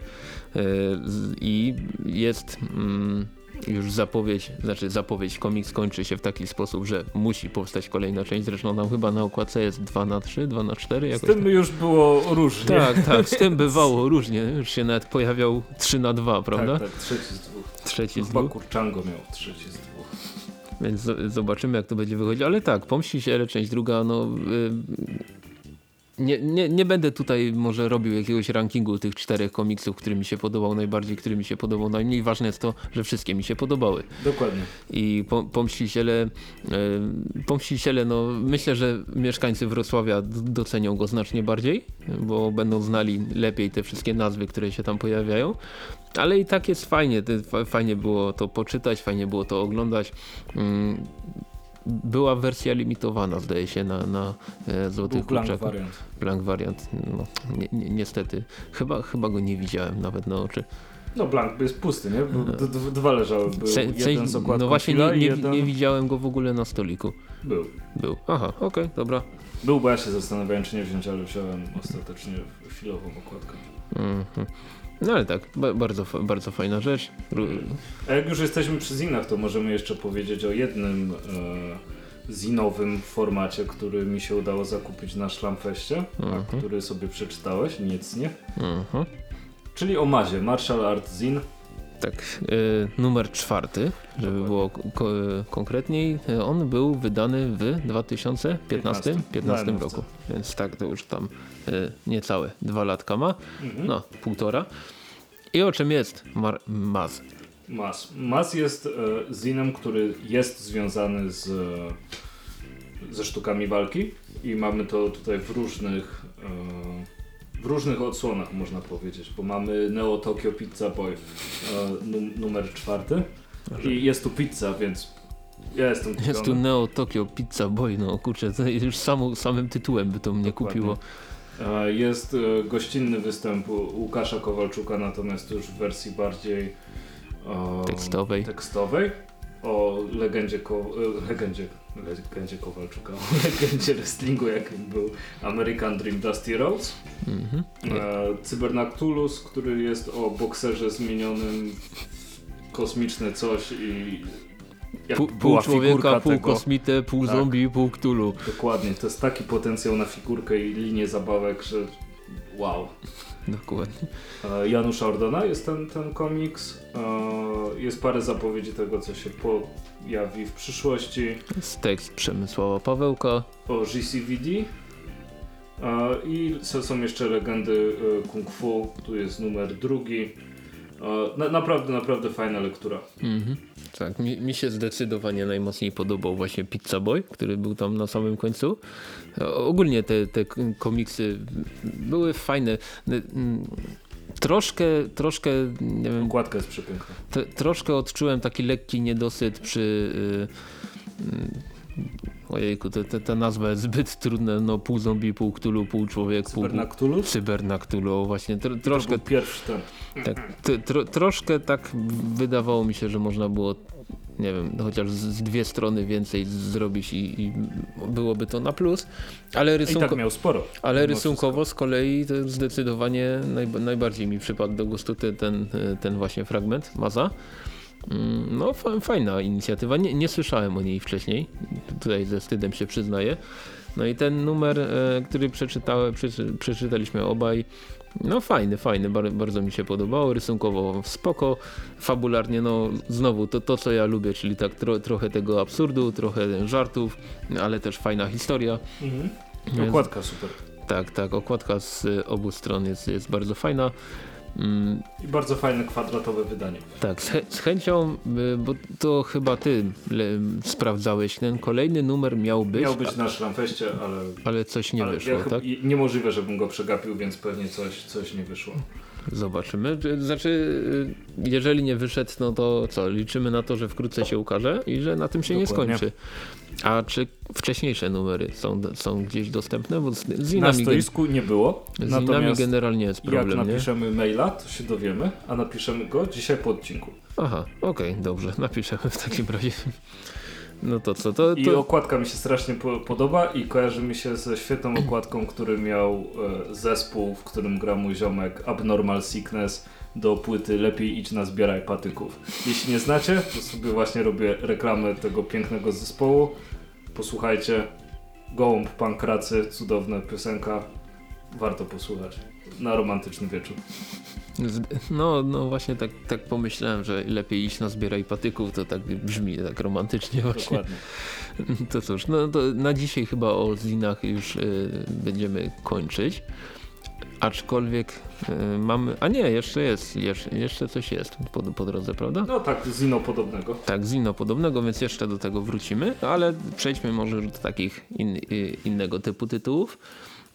z- I jest mm, już zapowiedź, znaczy zapowiedź, komiks kończy się w taki sposób, że musi powstać kolejna część. Zresztą tam chyba na okładce jest 2 na 3 2 na 4 Z jakoś tym już było różnie. tak, tak, z tym *laughs* bywało różnie. Już się nawet pojawiał 3 na 2 prawda? Tak, tak, trzeci z dwóch. Trzeci z Chyba dwóch. Kurczango miał trzeci z dwóch. Więc zobaczymy, jak to będzie wychodzić. Ale tak, pomści się, ale część druga, no. Nie, nie, nie będę tutaj może robił jakiegoś rankingu tych czterech komiksów, który mi się podobał najbardziej, który mi się podobał najmniej. Ważne jest to, że wszystkie mi się podobały. Dokładnie. I po, pomściciele, y, pomściciele, no myślę, że mieszkańcy Wrocławia docenią go znacznie bardziej, bo będą znali lepiej te wszystkie nazwy, które się tam pojawiają. Ale i tak jest fajnie, fajnie było to poczytać, fajnie było to oglądać. Była wersja limitowana, zdaje się, na, na e, Złotych wariant. Blank wariant. No, ni ni niestety. Chyba, chyba go nie widziałem nawet na oczy. No blank jest pusty, nie? D- Dwa leżały. Był Se- jeden z no właśnie nie, nie, jeden... nie widziałem go w ogóle na stoliku. Był. Był. Aha, okej, dobra. Był, bo ja się zastanawiałem, czy nie wziąć, ale wziąłem ostatecznie chwilową okładkę. Mhm. No ale tak, ba bardzo, bardzo fajna rzecz. A jak już jesteśmy przy zinach, to możemy jeszcze powiedzieć o jednym e, zinowym formacie, który mi się udało zakupić na Szlamfeście, Mhm. który sobie przeczytałeś, nic nie? Mhm. Czyli o Mazie, Martial Art Zin. Tak, y, numer czwarty, żeby było ko konkretniej, y, on był wydany w 2015 15. 15 Na roku, więc tak to już tam y, niecałe dwa latka ma, Mhm. no półtora. I o czym jest Mar Maz? Mas. Mas jest e, zinem, który jest związany z, e, ze sztukami walki i mamy to tutaj w różnych e, w różnych odsłonach można powiedzieć, bo mamy Neo Tokyo Pizza Boy e, num, numer czwarty i jest tu pizza, więc ja jestem Jest tu. Neo Tokyo Pizza Boy, no kurczę, to już samym tytułem by to mnie Dokładnie. kupiło. E, Jest e, gościnny występ Łukasza Kowalczuka, natomiast już w wersji bardziej Tekstowej. tekstowej o legendzie, ko, legendzie, legendzie Kowalczuka, o *laughs* legendzie wrestlingu, jakim był American Dream Dusty Rhodes. Mhm. E, Cybernactulus, który jest o bokserze zmienionym w kosmiczne coś i jak Pół, człowieka, pół tego. kosmitę, pół Tak. zombie, pół ktulu. Dokładnie, to jest taki potencjał na figurkę i linię zabawek, że wow. Dokładnie. E, Janusza Ordona jest ten, ten komiks. E, Jest parę zapowiedzi tego, co się pojawi w przyszłości. Jest tekst Przemysława Pawełka. O GCVD. E, I są jeszcze legendy Kung Fu. Tu jest numer drugi. Na, naprawdę, naprawdę fajna lektura. Mhm. Tak, mi, mi się zdecydowanie najmocniej podobał właśnie Pizza Boy, który był tam na samym końcu. Ogólnie te, te komiksy były fajne. Troszkę, troszkę, nie wiem, Okładka jest przepiękna. t- troszkę odczułem taki lekki niedosyt przy. Y, y, ojejku, te, te, ta nazwa jest zbyt trudna. No, pół zombie, pół ktulu, pół człowiek, pół. Cybernaktulu, właśnie. Tro, To troszkę był pierwszy ten. tak, t- tro, troszkę tak wydawało mi się, że można było nie wiem, chociaż z, dwie strony więcej zrobić i, i byłoby to na plus, ale, I rysunko, tak miał sporo. ale rysunkowo z kolei to zdecydowanie najba- najbardziej mi przypadł do gustu ten, ten, ten właśnie fragment Maza. Mm, No fa- fajna inicjatywa, nie, nie słyszałem o niej wcześniej, tutaj ze wstydem się przyznaję. No i ten numer, e, który przeczytałem, przeczy, przeczytaliśmy obaj, no fajny, fajny, bar, bardzo mi się podobało, rysunkowo spoko, fabularnie no znowu to, to co ja lubię, czyli tak tro, trochę tego absurdu, trochę żartów, ale też fajna historia. Mhm. Okładka super. Tak, tak, okładka z obu stron jest, jest bardzo fajna. Mm, I bardzo fajne kwadratowe wydanie. tak, z, chę- z chęcią, bo to chyba ty sprawdzałeś, ten kolejny numer miał być, Miał być na szlamfeście, ale, ale coś nie ale wyszło, ja tak? niemożliwe, żebym go przegapił, więc pewnie coś, coś nie wyszło. Zobaczymy. Czy- Znaczy, jeżeli nie wyszedł, no to co, liczymy na to, że wkrótce się ukaże i że na tym się Dokładnie. nie skończy. A czy wcześniejsze numery są, są gdzieś dostępne? Bo z, z Na stoisku nie było, z natomiast generalnie jest jak problem, nie? napiszemy maila, to się dowiemy, a napiszemy go dzisiaj po odcinku. Aha, okej, dobrze, *laughs* napiszemy w takim razie. No to co, to, I to okładka mi się strasznie po podoba i kojarzy mi się ze świetną okładką, który miał e, zespół, w którym gra mój ziomek Abnormal Sickness do płyty Lepiej idź na zbieraj patyków. Jeśli nie znacie, to sobie właśnie robię reklamę tego pięknego zespołu. Posłuchajcie. Gołąb Pankracy, cudowna piosenka. Warto posłuchać. Na romantyczny wieczór. No, no właśnie tak, tak pomyślałem, że lepiej iść na zbieraj patyków, to tak brzmi tak romantycznie właśnie. Dokładnie. *laughs* To cóż, no to na dzisiaj chyba o zinach już y, będziemy kończyć. Aczkolwiek y, mamy, a nie, jeszcze jest, jeszcze, jeszcze coś jest po, po drodze, prawda? No tak, zino podobnego. Tak, zino podobnego, więc jeszcze do tego wrócimy, ale przejdźmy może do takich in, y, innego typu tytułów.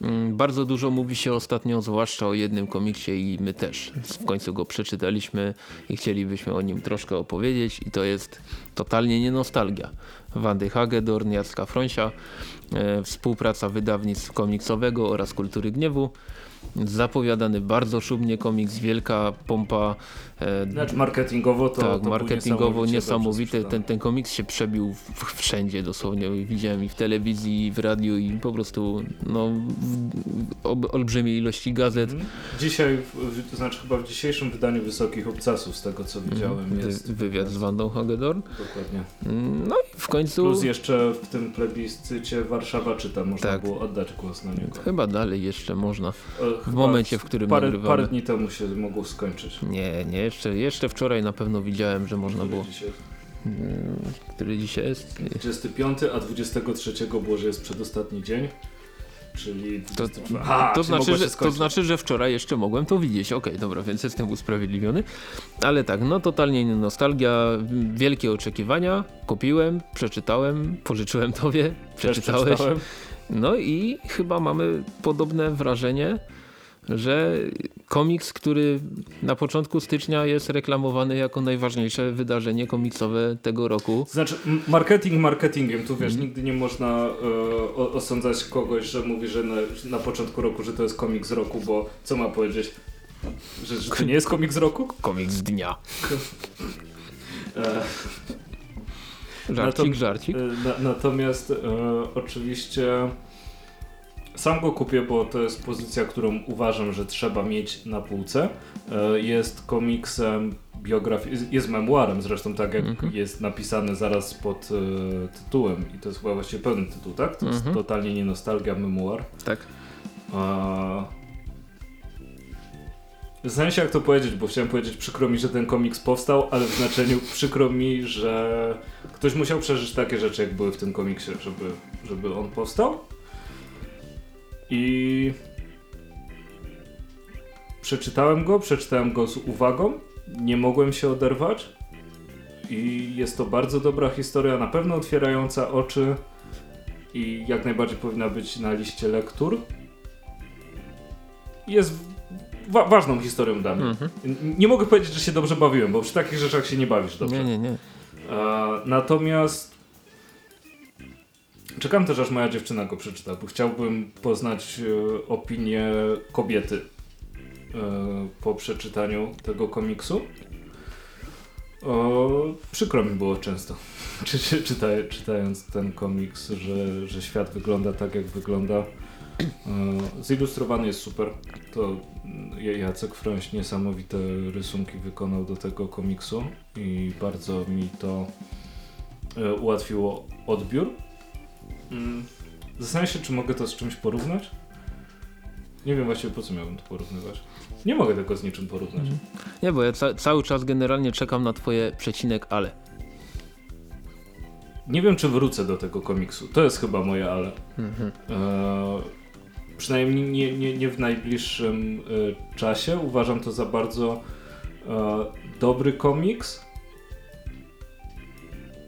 Mm, Bardzo dużo mówi się ostatnio, zwłaszcza o jednym komiksie i my też w końcu go przeczytaliśmy i chcielibyśmy o nim troszkę opowiedzieć i to jest totalnie nie nostalgia. Wandy Hagedorn, Jacka Fronsia, e, współpraca wydawnictw komiksowego oraz Kultury Gniewu. Zapowiadany bardzo szumnie komiks, wielka pompa, Znaczy marketingowo to, tak, to marketingowo niesamowity. Ten, ten komiks się przebił w, wszędzie dosłownie. Widziałem i w telewizji, i w radiu, i po prostu no, w, ob, olbrzymiej ilości gazet. Mhm. Dzisiaj, w- to znaczy chyba w dzisiejszym wydaniu Wysokich Obcasów, z tego co widziałem, Wy, jest wywiad z Wandą Hagedorn. Dokładnie. No i w końcu Plus jeszcze w tym plebiscycie Warszawa czyta, można Tak. było oddać głos na niego. chyba dalej jeszcze można. E, W chyba momencie, w którym parę, nagrywamy. parę dni temu się mogło skończyć. Nie, nie, jeszcze, jeszcze wczoraj na pewno widziałem, że można było. Dzisiaj Mm, Który dzisiaj jest? 25, a 23 było, że jest przedostatni dzień. Czyli To, 24. Aha, to, znaczy, że, to znaczy, że wczoraj jeszcze mogłem to widzieć. Okej, dobra, więc jestem usprawiedliwiony. Ale tak, no totalnie nie nostalgia, wielkie oczekiwania. Kupiłem, przeczytałem, pożyczyłem tobie, przeczytałeś. No i chyba mamy podobne wrażenie, że komiks, który na początku stycznia jest reklamowany jako najważniejsze wydarzenie komiksowe tego roku. Znaczy, marketing marketingiem, tu Mhm. wiesz, nigdy nie można e, osądzać kogoś, że mówi, że na, na początku roku, że to jest komiks roku, bo co ma powiedzieć? Że, że to nie jest komiks roku? Komiks dnia. *laughs* E, Żarcik, żarcik. e, na, natomiast e, oczywiście sam go kupię, bo to jest pozycja, którą uważam, że trzeba mieć na półce. E, jest komiksem biografii, jest- memuarem zresztą tak jak Mhm. jest napisane zaraz pod e, tytułem i to jest chyba właściwie pełny tytuł, tak? To jest Mhm. totalnie nie nostalgia, memuar. Tak. A... Zastanawiam się jak to powiedzieć, bo chciałem powiedzieć przykro mi, że ten komiks powstał, ale w znaczeniu przykro mi, że ktoś musiał przeżyć takie rzeczy, jak były w tym komiksie, żeby, żeby on powstał. I przeczytałem go, przeczytałem go z uwagą, nie mogłem się oderwać i jest to bardzo dobra historia, na pewno otwierająca oczy i jak najbardziej powinna być na liście lektur. Jest wa ważną historią dla mnie. Mhm. Nie mogę powiedzieć, że się dobrze bawiłem, bo przy takich rzeczach się nie bawisz dobrze. Nie, nie, nie. E, natomiast czekam też, aż moja dziewczyna go przeczyta, bo chciałbym poznać e, opinię kobiety e, po przeczytaniu tego komiksu. O, przykro mi było często, *laughs* czy, czy, czyta, czytając ten komiks, że, że świat wygląda tak, jak wygląda. E, zilustrowany jest super. To mm, Jacek Frąś niesamowite rysunki wykonał do tego komiksu i bardzo mi to e, ułatwiło odbiór. Mm, Zastanawiam się, czy mogę to z czymś porównać. Nie wiem właściwie po co miałbym to porównywać. Nie mogę tego z niczym porównać. Mhm. Nie, bo ja ca cały czas generalnie czekam na twoje przecinek ale. Nie wiem, czy wrócę do tego komiksu. To jest chyba moje ale. Mhm. E, przynajmniej nie, nie, nie w najbliższym e, czasie. Uważam to za bardzo e, dobry komiks.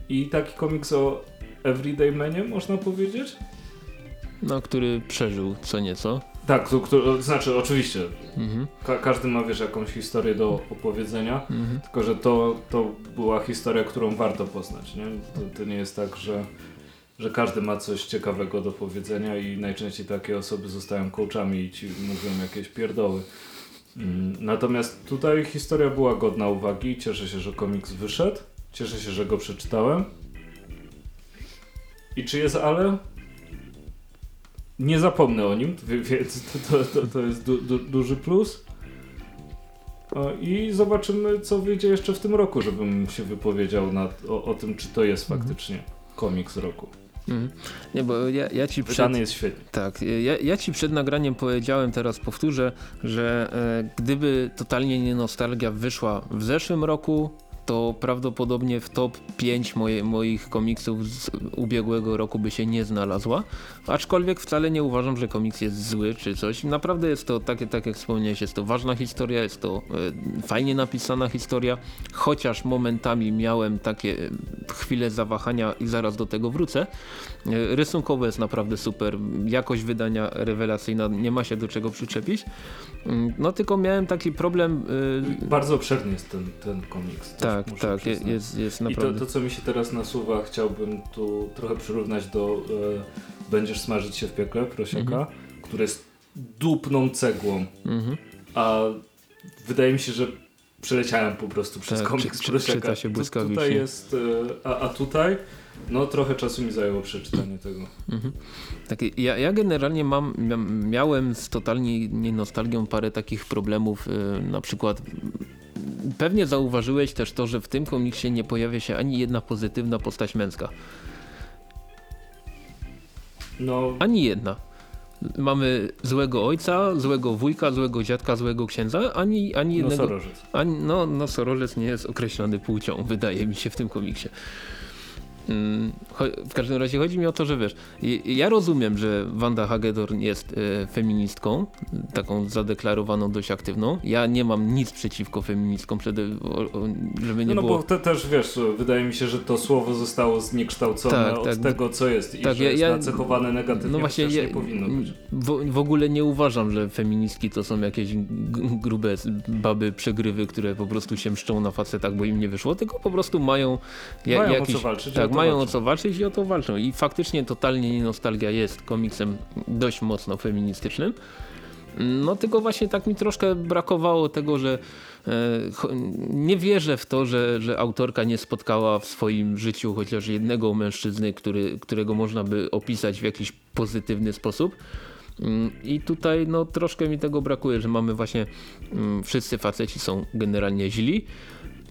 I taki komiks o Everyday Manie, można powiedzieć? No, który przeżył co nieco. Tak, to, to, znaczy oczywiście Mhm. ka każdy ma wiesz jakąś historię do opowiedzenia, Mhm. tylko że to, to była historia, którą warto poznać. Nie? To, to nie jest tak, że, że każdy ma coś ciekawego do powiedzenia i najczęściej takie osoby zostają coachami i ci mówią jakieś pierdoły. Mm, Natomiast tutaj historia była godna uwagi. Cieszę się, że komiks wyszedł. Cieszę się, że go przeczytałem. I czy jest ale? Nie zapomnę o nim, więc *laughs* to, to, to jest du, du, duży plus. I zobaczymy, co wyjdzie jeszcze w tym roku, żebym się wypowiedział na, o, o tym, czy to jest faktycznie komiks roku. Mhm. Nie, bo ja, ja ci przed... Wydany jest świetnie. Tak, ja, ja ci przed nagraniem powiedziałem, teraz powtórzę, że e, gdyby totalnie nie nostalgia wyszła w zeszłym roku, to prawdopodobnie w top 5 moje, moich komiksów z ubiegłego roku by się nie znalazła. Aczkolwiek wcale nie uważam, że komiks jest zły czy coś. Naprawdę jest to, tak, tak jak wspomniałeś, jest to ważna historia, jest to e, fajnie napisana historia, chociaż momentami miałem takie e, chwile zawahania i zaraz do tego wrócę. E, Rysunkowo jest naprawdę super, jakość wydania rewelacyjna, nie ma się do czego przyczepić. Mm, No tylko miałem taki problem. y, Bardzo obszerny jest ten, ten komiks. tak, tak, przyznać. jest, jest I to, naprawdę. to, co mi się teraz nasuwa, chciałbym tu trochę przyrównać do e, Będziesz smażyć się w piekle, prosiaka, Mhm. który jest dupną cegłą, Mhm. a wydaje mi się, że przeleciałem po prostu przez Tak, komiks czy- prosiaka. czyta się błyskawicznie. Tutaj jest, e, a, a tutaj, no trochę czasu mi zajęło przeczytanie tego. Mhm. Takie, ja, ja generalnie mam, mia, miałem z totalnie nie nostalgią parę takich problemów, y, na przykład pewnie zauważyłeś też to, że w tym komiksie nie pojawia się ani jedna pozytywna postać męska. No, Ani jedna. Mamy złego ojca, złego wujka, złego dziadka, złego księdza, ani, ani jednego... nosorożec. Ani, no, nosorożec nie jest określony płcią, wydaje mi się w tym komiksie. Mm, W każdym razie chodzi mi o to, że wiesz, ja rozumiem, że Wanda Hagedorn jest e, feministką, taką zadeklarowaną dość aktywną. Ja nie mam nic przeciwko feministkom, żeby nie No, no było... bo te, też wiesz, wydaje mi się, że to słowo zostało zniekształcone Tak, od tak. tego, co jest i Tak, że ja- jest nacechowane negatywnie, No właśnie, ja, nie powinno być. W, w ogóle nie uważam, że feministki to są jakieś grube baby przegrywy, które po prostu się mszczą na facetach, bo im nie wyszło, tylko po prostu mają, ja, Mają o jakiś, co walczyć Tak, o mają walczą. o co walczyć i o to walczą. I faktycznie totalnie nie nostalgia jest komiksem dość mocno feministycznym. No tylko właśnie tak mi troszkę brakowało tego, że e, nie wierzę w to, że, że autorka nie spotkała w swoim życiu chociaż jednego mężczyzny, który, którego można by opisać w jakiś pozytywny sposób. Mm, I tutaj no troszkę mi tego brakuje, że mamy właśnie mm, wszyscy faceci są generalnie źli.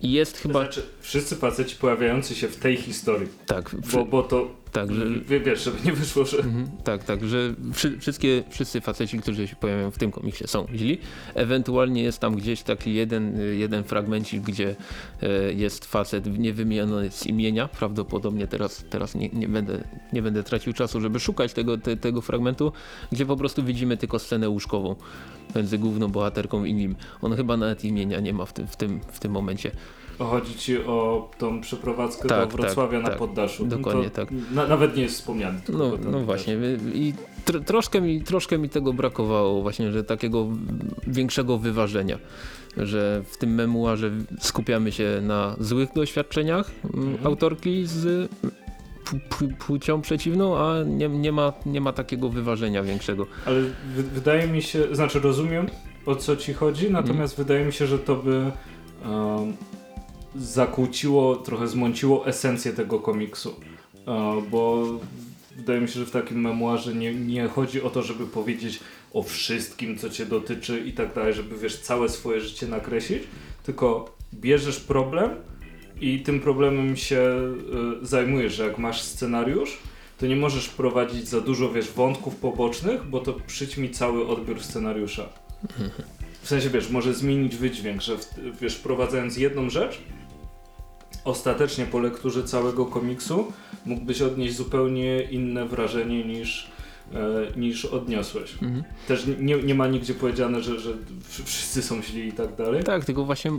Jest chyba znaczy, wszyscy faceci pojawiający się w tej historii, tak, bo, bo to, tak, że, wie, wiesz, żeby nie wyszło, że Mhm, tak, tak, że wszy, wszystkie, wszyscy faceci, którzy się pojawiają w tym komiksie są źli. Ewentualnie jest tam gdzieś taki jeden, y, jeden fragmencik, gdzie e, jest facet niewymieniony z imienia. Prawdopodobnie teraz, teraz nie, nie, będę, nie będę tracił czasu, żeby szukać tego, te, tego fragmentu, gdzie po prostu widzimy tylko scenę łóżkową między główną bohaterką i nim. On chyba nawet imienia nie ma w tym, w tym, w tym momencie. Chodzi ci o tą przeprowadzkę Tak, do Wrocławia tak, na tak. poddaszu. Dokładnie to tak. Na, nawet nie jest wspomniany. No, no właśnie i tr troszkę, mi, troszkę mi tego brakowało właśnie, że takiego większego wyważenia, że w tym memuarze skupiamy się na złych doświadczeniach mm, Mhm. autorki z płcią przeciwną, a nie, nie, ma, nie ma takiego wyważenia większego. Ale wy, wydaje mi się, znaczy rozumiem o co ci chodzi, natomiast Mhm. wydaje mi się, że to by um, zakłóciło, trochę zmąciło esencję tego komiksu. E, bo wydaje mi się, że w takim memuarze nie, nie chodzi o to, żeby powiedzieć o wszystkim, co cię dotyczy i tak dalej, żeby wiesz, całe swoje życie nakreślić, tylko bierzesz problem i tym problemem się y, zajmujesz, że jak masz scenariusz, to nie możesz prowadzić za dużo, wiesz, wątków pobocznych, bo to przyćmi cały odbiór scenariusza. W sensie, wiesz, może zmienić wydźwięk, że w, wiesz, wprowadzając jedną rzecz, ostatecznie po lekturze całego komiksu mógłbyś odnieść zupełnie inne wrażenie niż, niż odniosłeś. Mhm. Też nie, nie ma nigdzie powiedziane, że, że wsz- wszyscy są źli i tak dalej. Tak, tylko właśnie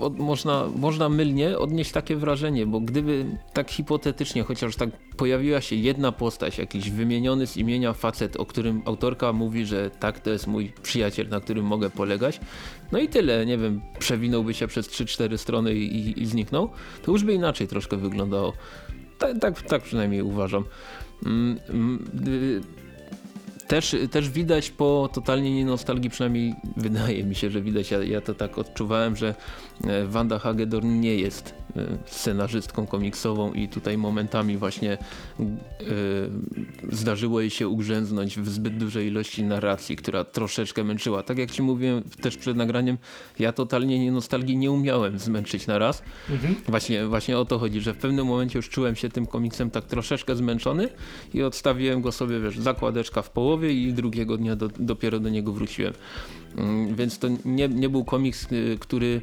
od, można, można mylnie odnieść takie wrażenie, bo gdyby tak hipotetycznie, chociaż tak pojawiła się jedna postać, jakiś wymieniony z imienia facet, o którym autorka mówi, że tak, to jest mój przyjaciel, na którym mogę polegać, no i tyle, nie wiem, przewinąłby się przez 3-4 strony i, i, i zniknął, to już by inaczej troszkę wyglądało. Tak, tak, tak przynajmniej uważam. Mm, mm, y, też, też widać po totalnie nie nostalgii, przynajmniej wydaje mi się, że widać, ja, ja to tak odczuwałem, że e, Wanda Hagedorn nie jest scenarzystką komiksową i tutaj momentami właśnie e, zdarzyło jej się ugrzęznąć w zbyt dużej ilości narracji, która troszeczkę męczyła. Tak jak ci mówiłem też przed nagraniem, ja totalnie nie nostalgii nie umiałem zmęczyć na raz. Mhm. Właśnie, właśnie o to chodzi, że w pewnym momencie już czułem się tym komiksem tak troszeczkę zmęczony i odstawiłem go sobie, wiesz, zakładeczka w połowie i drugiego dnia do, dopiero do niego wróciłem. Mm, Więc to nie, nie był komiks, y, który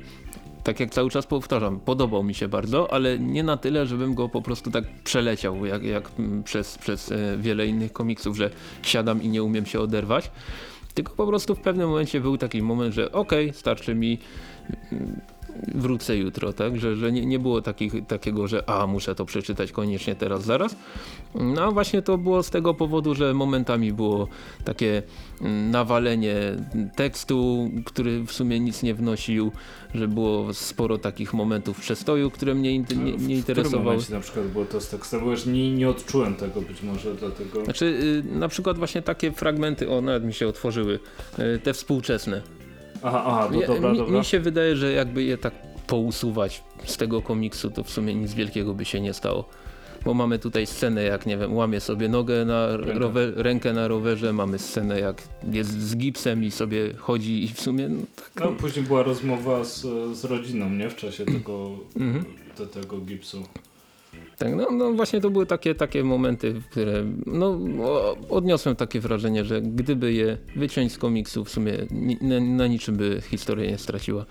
tak jak cały czas powtarzam, podobał mi się bardzo, ale nie na tyle, żebym go po prostu tak przeleciał, jak, jak przez, przez e, wiele innych komiksów, że siadam i nie umiem się oderwać. Tylko po prostu w pewnym momencie był taki moment, że okej, starczy mi, wrócę jutro, tak? Że, że nie, nie było takich, takiego, że a muszę to przeczytać koniecznie teraz, zaraz. No a właśnie to było z tego powodu, że momentami było takie mm, nawalenie tekstu, który w sumie nic nie wnosił, że było sporo takich momentów przestoju, które mnie in, nie, W- nie W interesowały. momencie na przykład było to z tekstem? Bo już nie, nie odczułem tego być może, dlatego... Znaczy y, na przykład właśnie takie fragmenty, o nawet mi się otworzyły, y, te współczesne. Aha, aha, no Ja- dobra, mi, dobra. mi się wydaje, że jakby je tak pousuwać z tego komiksu, to w sumie nic wielkiego by się nie stało. Bo mamy tutaj scenę, jak nie wiem, łamie sobie nogę na Rękę. rower, rękę na rowerze, mamy scenę, jak jest z gipsem i sobie chodzi i w sumie no, tak, No, później była rozmowa z, z rodziną, nie? W czasie tego, Mhm. te, tego gipsu. Tak no, no właśnie to były takie, takie momenty, które no, odniosłem takie wrażenie, że gdyby je wyciąć z komiksu, w sumie na, na niczym by historia nie straciła.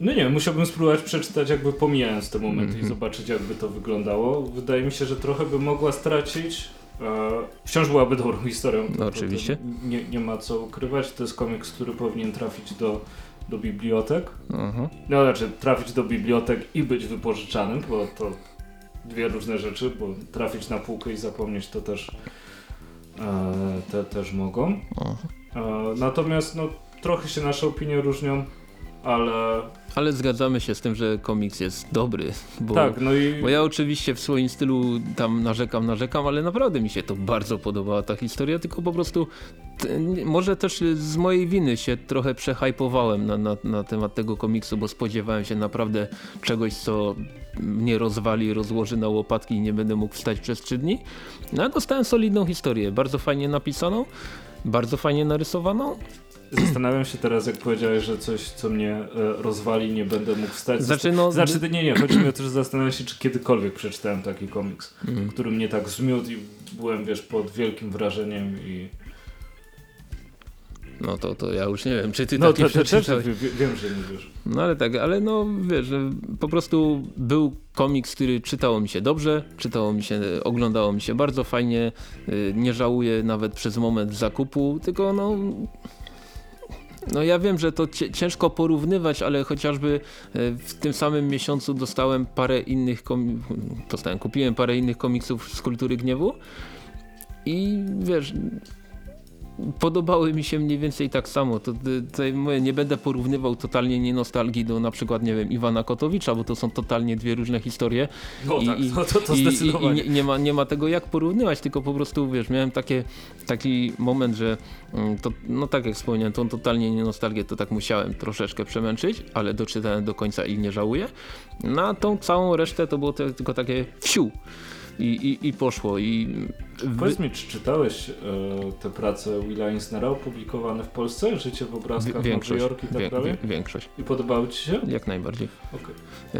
No nie, musiałbym spróbować przeczytać jakby pomijając te momenty i Mhm. zobaczyć jakby to wyglądało. Wydaje mi się, że trochę by mogła stracić. E, wciąż byłaby dobrą historią. No, oczywiście. Nie, nie ma co ukrywać. To jest komiks, który powinien trafić do, do bibliotek. Aha. No znaczy trafić do bibliotek i być wypożyczanym, bo to dwie różne rzeczy, bo trafić na półkę i zapomnieć to też e, te też mogą. Aha. E, natomiast no, trochę się nasze opinie różnią, ale Ale zgadzamy się z tym, że komiks jest dobry. *laughs* Bo, tak, no i bo ja oczywiście w swoim stylu tam narzekam, narzekam, ale naprawdę mi się to bardzo podobała ta historia, tylko po prostu może też z mojej winy się trochę przehypowałem na, na, na temat tego komiksu, bo spodziewałem się naprawdę czegoś, co mnie rozwali, rozłoży na łopatki i nie będę mógł wstać przez trzy dni. No a dostałem solidną historię, bardzo fajnie napisaną, bardzo fajnie narysowaną. Zastanawiam się teraz, jak powiedziałeś, że coś, co mnie e, rozwali, nie będę mógł wstać. Znaczy, no, znaczy nie, nie, chodzi mi o to, że zastanawiam się, czy kiedykolwiek przeczytałem taki komiks, Mm. który mnie tak zmiótł i byłem, wiesz, pod wielkim wrażeniem i... No to, to ja już nie wiem, czy ty No taki to, przeczytałeś. wie- wiem, że nie wiesz. No ale tak, ale no wiesz, że po prostu był komiks, który czytało mi się dobrze, czytało mi się, oglądało mi się bardzo fajnie, y, nie żałuję nawet przez moment zakupu, tylko no... No ja wiem, że to ciężko porównywać, ale chociażby y, w tym samym miesiącu dostałem parę innych dostałem, kupiłem parę innych komiksów z Kultury Gniewu i wiesz, podobały mi się mniej więcej tak samo. To, to, mówię, nie będę porównywał totalnie nie nostalgii do na przykład, nie wiem, Iwana Kotowicza, bo to są totalnie dwie różne historie. No I, tak, i, no to, to i, zdecydowanie. i nie, nie, ma, nie ma tego jak porównywać, tylko po prostu, wiesz, miałem takie, taki moment, że mm, to, no tak jak wspomniałem, tą totalnie nie nostalgię to tak musiałem troszeczkę przemęczyć, ale doczytałem do końca i nie żałuję. Na tą całą resztę to było tylko takie wsiu. I, i, i poszło. I Powiedz mi, czy czytałeś e, te prace Willa Eisnera opublikowane w Polsce? Życie w obrazkach Nowy większość, Jork i tak dalej? większość, I podobały ci się? jak najbardziej. Okej. E,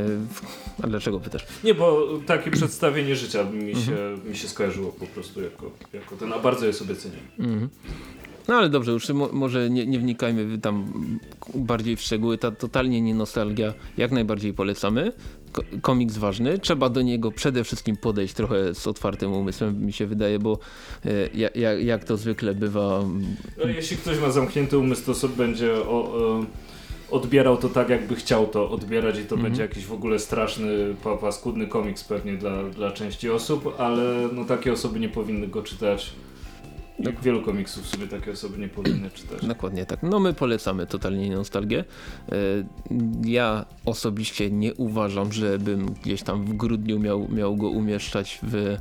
A dlaczego pytasz? Nie, bo takie przedstawienie życia mi się, Mhm. mi się skojarzyło po prostu jako, jako ten, a bardzo je sobie cenię. Mhm. No ale dobrze, już mo może nie, nie wnikajmy tam bardziej w szczegóły. Ta totalnie nie nostalgia, jak najbardziej polecamy. Ko komiks ważny, trzeba do niego przede wszystkim podejść trochę z otwartym umysłem, mi się wydaje, bo e, ja, ja, jak to zwykle bywa, No, jeśli ktoś ma zamknięty umysł, to sobie będzie o, e, odbierał to tak, jakby chciał to odbierać i to Mhm. będzie jakiś w ogóle straszny, pa- paskudny komiks pewnie dla, dla części osób, ale no takie osoby nie powinny go czytać. Jak wielu komiksów sobie takie osoby nie powinny czytać. Dokładnie tak. No my polecamy totalnie nostalgię. E, Ja osobiście nie uważam, żebym gdzieś tam w grudniu miał, miał go umieszczać w,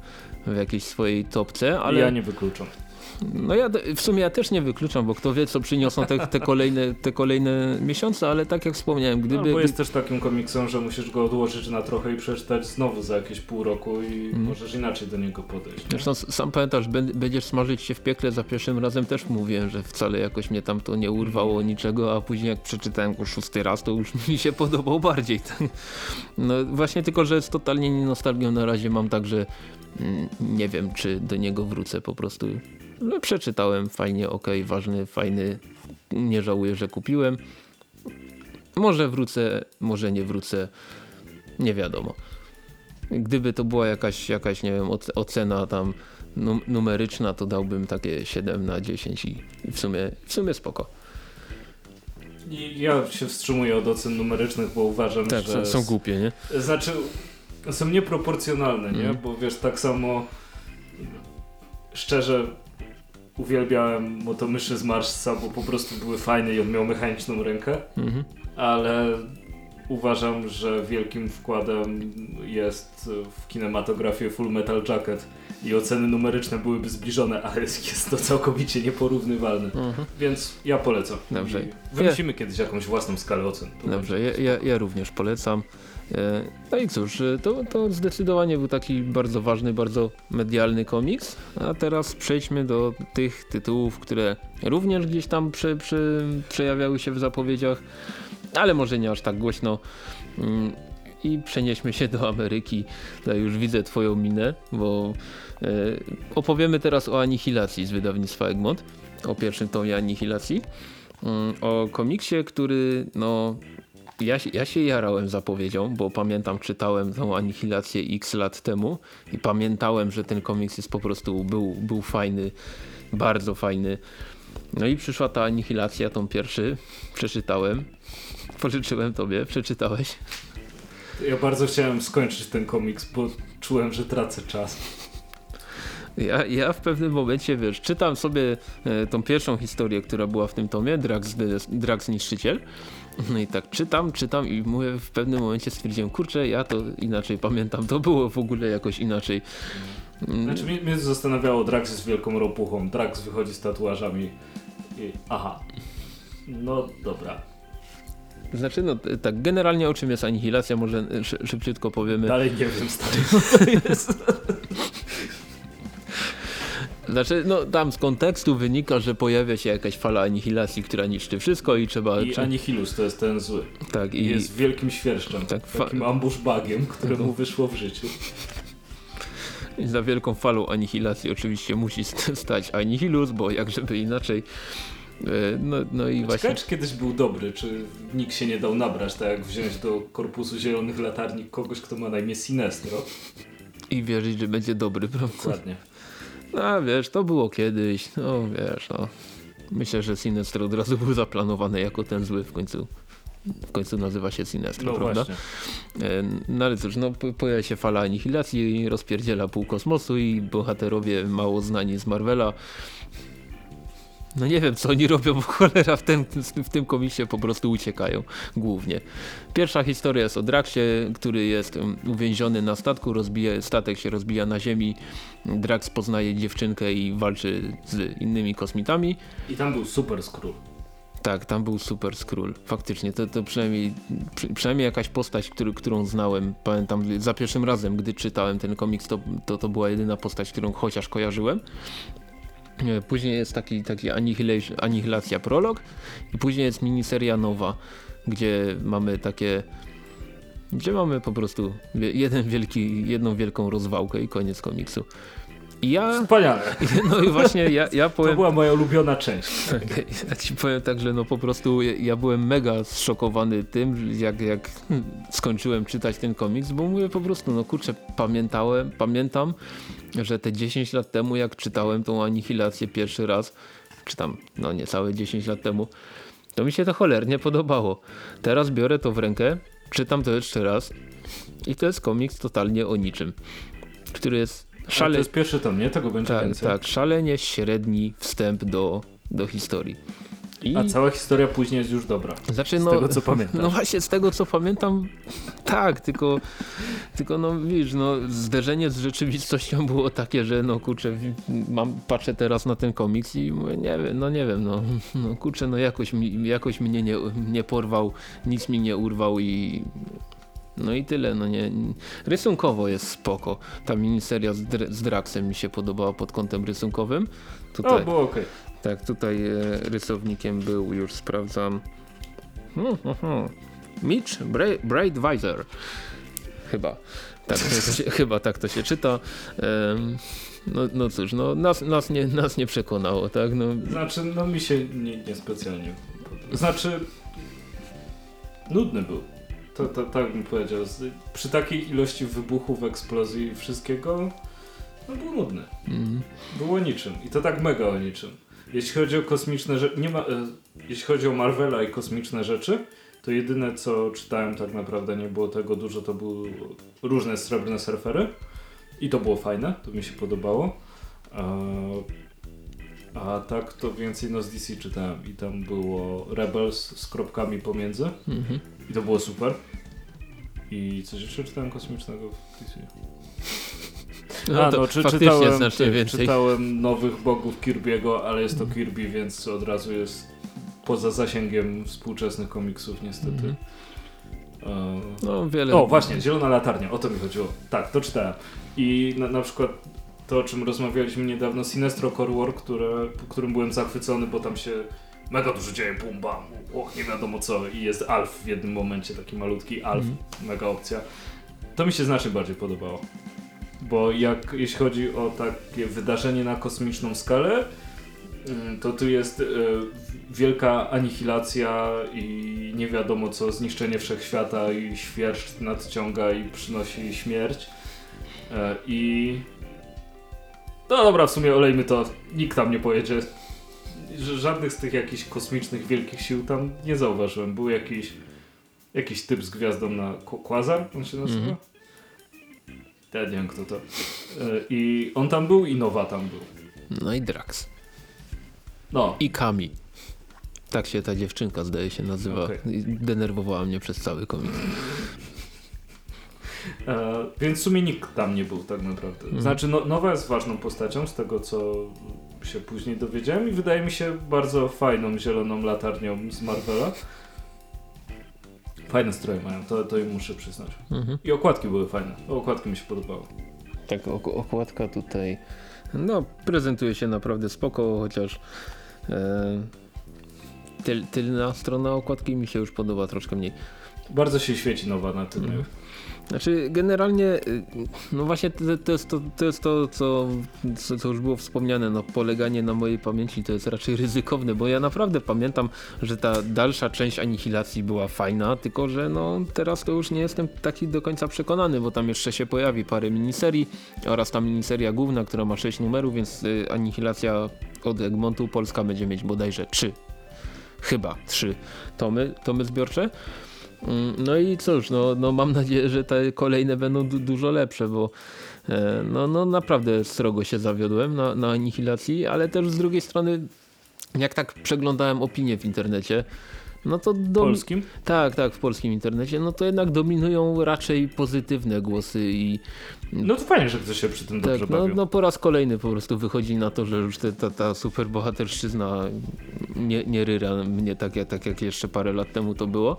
w jakiejś swojej topce, ale Ja nie wykluczam. No ja w sumie ja też nie wykluczam, bo kto wie co przyniosą te, te, kolejne, te kolejne miesiące, ale tak jak wspomniałem, gdyby... Albo jest też takim komiksem, że musisz go odłożyć na trochę i przeczytać znowu za jakieś pół roku i Mhm. możesz inaczej do niego podejść. nie? Zresztą sam pamiętasz, bę- będziesz smażyć się w piekle za pierwszym razem też mówiłem, że wcale jakoś mnie tam to nie urwało niczego, a później jak przeczytałem go szósty raz, to już *laughs* mi się podobał bardziej. *laughs* tak. No właśnie tylko, że z totalnie nie nostalgią na razie mam tak, że mm, nie wiem, czy do niego wrócę po prostu. No, przeczytałem, fajnie, okej, ważny, fajny, nie żałuję, że kupiłem. Może wrócę, może nie wrócę, nie wiadomo. Gdyby to była jakaś, jakaś nie wiem, oce- ocena tam num numeryczna, to dałbym takie 7 na 10 i, w, sumie, w sumie spoko. Ja się wstrzymuję od ocen numerycznych, bo uważam, Tak, że... są, są głupie, nie? Znaczy, są nieproporcjonalne, nie? Mhm. Bo wiesz, tak samo szczerze uwielbiałem motomyszy z Marsa, bo po prostu były fajne i on miał mechaniczną rękę, Mhm. ale uważam, że wielkim wkładem jest w kinematografię Full Metal Jacket i oceny numeryczne byłyby zbliżone, ale jest to całkowicie nieporównywalne. Mhm. Więc ja polecam. Dobrze. I Wymyślimy kiedyś jakąś własną skalę ocen. Dobrze, ja, ja, ja również polecam. E, No i cóż, e, to, to zdecydowanie był taki bardzo ważny, bardzo medialny komiks. A teraz przejdźmy do tych tytułów, które również gdzieś tam prze, prze, przejawiały się w zapowiedziach, ale może nie aż tak głośno. Mm, I przenieśmy się do Ameryki. Tutaj już widzę twoją minę, bo e, opowiemy teraz o Anihilacji z wydawnictwa Egmont. O pierwszym tomie Anihilacji. Mm, O komiksie, który no ja, się- ja się jarałem zapowiedzią, bo pamiętam, czytałem tą Anihilację x lat temu i pamiętałem, że ten komiks jest po prostu, był, był fajny, bardzo fajny. No i przyszła ta Anihilacja, tą pierwszy, przeczytałem, *laughs* pożyczyłem tobie, przeczytałeś. Ja bardzo chciałem skończyć ten komiks, bo czułem, że tracę czas. Ja, ja w pewnym momencie, wiesz, czytam sobie e, tą pierwszą historię, która była w tym tomie, Drax, Drax Niszczyciel. No i tak czytam, czytam i mówię, w pewnym momencie stwierdziłem, kurczę, ja to inaczej pamiętam, to było w ogóle jakoś inaczej. Mm, Znaczy mnie, mnie zastanawiało, Drax jest wielką ropuchą, Drax wychodzi z tatuażami i aha. No dobra. Znaczy, no tak, generalnie o czym jest anihilacja, może szy, szybciutko powiemy. Dalej nie wiem stary, co to *laughs* jest. Znaczy, no tam z kontekstu wynika, że pojawia się jakaś fala anihilacji, która niszczy wszystko i trzeba... I czy- Anihilus to jest ten zły. tak, I i, jest wielkim świerszczem, Tak, fa- takim ambushbagiem, któremu wyszło w życiu. I za wielką falą anihilacji oczywiście musi st- stać Anihilus, bo jak żeby inaczej. E, No, no i właśnie. Ciekawe, czy kiedyś był dobry, czy nikt się nie dał nabrać, tak jak wziąć do Korpusu Zielonych Latarni kogoś, kto ma na imię Sinestro. I wierzyć, że będzie dobry, prawda? Dokładnie. No wiesz, to było kiedyś, no wiesz, no. Myślę, że Sinestro od razu był zaplanowany jako ten zły w końcu. W końcu nazywa się Sinestro, No prawda? właśnie. E, No ale cóż, no po- pojawia się fala anihilacji, rozpierdziela pół kosmosu i bohaterowie mało znani z Marvela No nie wiem, co oni robią, bo cholera w tym, w tym komisie po prostu uciekają głównie. Pierwsza historia jest o Draxie, który jest uwięziony na statku, rozbija, statek się rozbija na ziemi, Drax poznaje dziewczynkę i walczy z innymi kosmitami. I tam był super skrót. Tak, tam był Super Skrull. Faktycznie, to, to przynajmniej, przy, przynajmniej jakaś postać, który, którą znałem. Pamiętam za pierwszym razem, gdy czytałem ten komiks, to, to, to była jedyna postać, którą chociaż kojarzyłem. E, Później jest taki, taki Anihilacja Prolog i później jest miniseria nowa, gdzie mamy takie gdzie mamy po prostu jeden wielki, jedną wielką rozwałkę i koniec komiksu. I ja, Wspaniale. *laughs* no i właśnie ja, ja To powiem, była moja ulubiona część. ja ci powiem tak, że no po prostu ja, ja byłem mega zszokowany tym, jak, jak skończyłem czytać ten komiks, bo mówię po prostu, no kurczę, pamiętałem, pamiętam, że te 10 lat temu, jak czytałem tą Anihilację pierwszy raz, czy tam, no niecałe 10 lat temu, to mi się to cholernie podobało. Teraz biorę to w rękę, czytam to jeszcze raz i to jest komiks totalnie o niczym, który jest Ale szale... to jest pierwszy tom, nie? Tego będzie Tak, więcej. tak, szalenie średni wstęp do, do historii. I A cała historia później jest już dobra. znaczy, Z no, tego co pamiętam. *laughs* no właśnie z tego co pamiętam, tak, tylko, tylko no wiesz, no zderzenie z rzeczywistością *laughs* było takie, że no kurczę, mam, patrzę teraz na ten komiks i mówię, nie wiem, no nie wiem, no, no kurczę, no jakoś, mi, jakoś mnie nie, nie porwał, nic mi nie urwał i no i tyle, no nie. Rysunkowo jest spoko. Ta miniseria z, Dr- z Draxem mi się podobała pod kątem rysunkowym. Tutaj, O, było okej. Tak, tutaj e, rysownikiem był, już sprawdzam. Hmm, hmm, hmm. Mitch Bra- Braidweiser. Chyba. Tak, się, *laughs* chyba tak to się czyta. No, no cóż, no, nas, nas, nie, nas nie przekonało, tak? No, Znaczy, no mi się nie, niespecjalnie. Znaczy, nudny był. To, to tak bym powiedział. Przy takiej ilości wybuchów, eksplozji i wszystkiego, no był nudny. mm, Było niczym. I to tak mega o niczym. Jeśli chodzi o kosmiczne rzeczy, nie ma, e, jeśli chodzi o Marvela i kosmiczne rzeczy, to jedyne co czytałem tak naprawdę nie było tego dużo, to były różne srebrne surfery. I to było fajne, to mi się podobało. A, a tak to więcej no z DC czytałem i tam było Rebels z kropkami pomiędzy mhm. i to było super. I coś jeszcze czytałem kosmicznego w DC. No, A, no, czy, czytałem, znacznie ty- czytałem nowych bogów Kirby'ego, ale jest to Kirby, więc od razu jest poza zasięgiem współczesnych komiksów niestety. E, No, wiele. O, właśnie, Zielona Latarnia, o to mi chodziło. Tak, to czytałem. I na, na przykład to, o czym rozmawialiśmy niedawno, Sinestro Core War, które, którym byłem zachwycony, bo tam się mega dużo dzieje, bum, bam, och, nie wiadomo co i jest Alf w jednym momencie, taki malutki Alf, Mhm. mega opcja. To mi się znacznie bardziej podobało. Bo jak, jeśli chodzi o takie wydarzenie na kosmiczną skalę, mm, to tu jest e, wielka anihilacja i nie wiadomo co, zniszczenie wszechświata i świerszcz nadciąga i przynosi śmierć. E, I no dobra, w sumie olejmy to, nikt tam nie pojedzie. Żadnych z tych jakichś kosmicznych wielkich sił tam nie zauważyłem. Był jakiś, jakiś typ z gwiazdą na Qu- Quasar, on się nazywa? Mhm. Ja nie wiem kto to. E, I on tam był i Nowa tam był. No i Drax. No, I Kami. Tak się ta dziewczynka zdaje się nazywa. I Denerwowała mnie przez cały komiks. E, więc w sumie nikt tam nie był tak naprawdę. Mhm. Znaczy, no, Nowa jest ważną postacią z tego, co się później dowiedziałem i wydaje mi się bardzo fajną zieloną latarnią z Marvela. Fajne stroje mają, to, to im muszę przyznać. Mhm. I okładki były fajne. Okładki mi się podobały. Tak, ok- okładka tutaj no, prezentuje się naprawdę spoko, chociaż e, tyl, tylna strona okładki mi się już podoba troszkę mniej. Bardzo się świeci Nowa na tym. Mhm. Znaczy generalnie, y, no właśnie to, to, jest, to, to jest to, co, co, już było wspomniane, no poleganie na mojej pamięci to jest raczej ryzykowne, bo ja naprawdę pamiętam, że ta dalsza część Anihilacji była fajna, tylko że no teraz to już nie jestem taki do końca przekonany, bo tam jeszcze się pojawi parę miniserii oraz ta miniseria główna, która ma 6 numerów, więc y, Anihilacja od Egmontu Polska będzie mieć bodajże 3 chyba trzy tomy, tomy zbiorcze. Mm, No i cóż, no, no mam nadzieję, że te kolejne będą du dużo lepsze, bo e, no, no naprawdę srogo się zawiodłem na, na anihilacji, ale też z drugiej strony jak tak przeglądałem opinie w internecie, no to Polskim? Tak, tak, w polskim internecie, no to jednak dominują raczej pozytywne głosy i No to fajnie, że ktoś się przy tym dobrze tak, no, bawił. no po raz kolejny po prostu wychodzi na to, że już te, ta, ta superbohaterszczyzna nie, nie ryra mnie tak, tak jak jeszcze parę lat temu to było.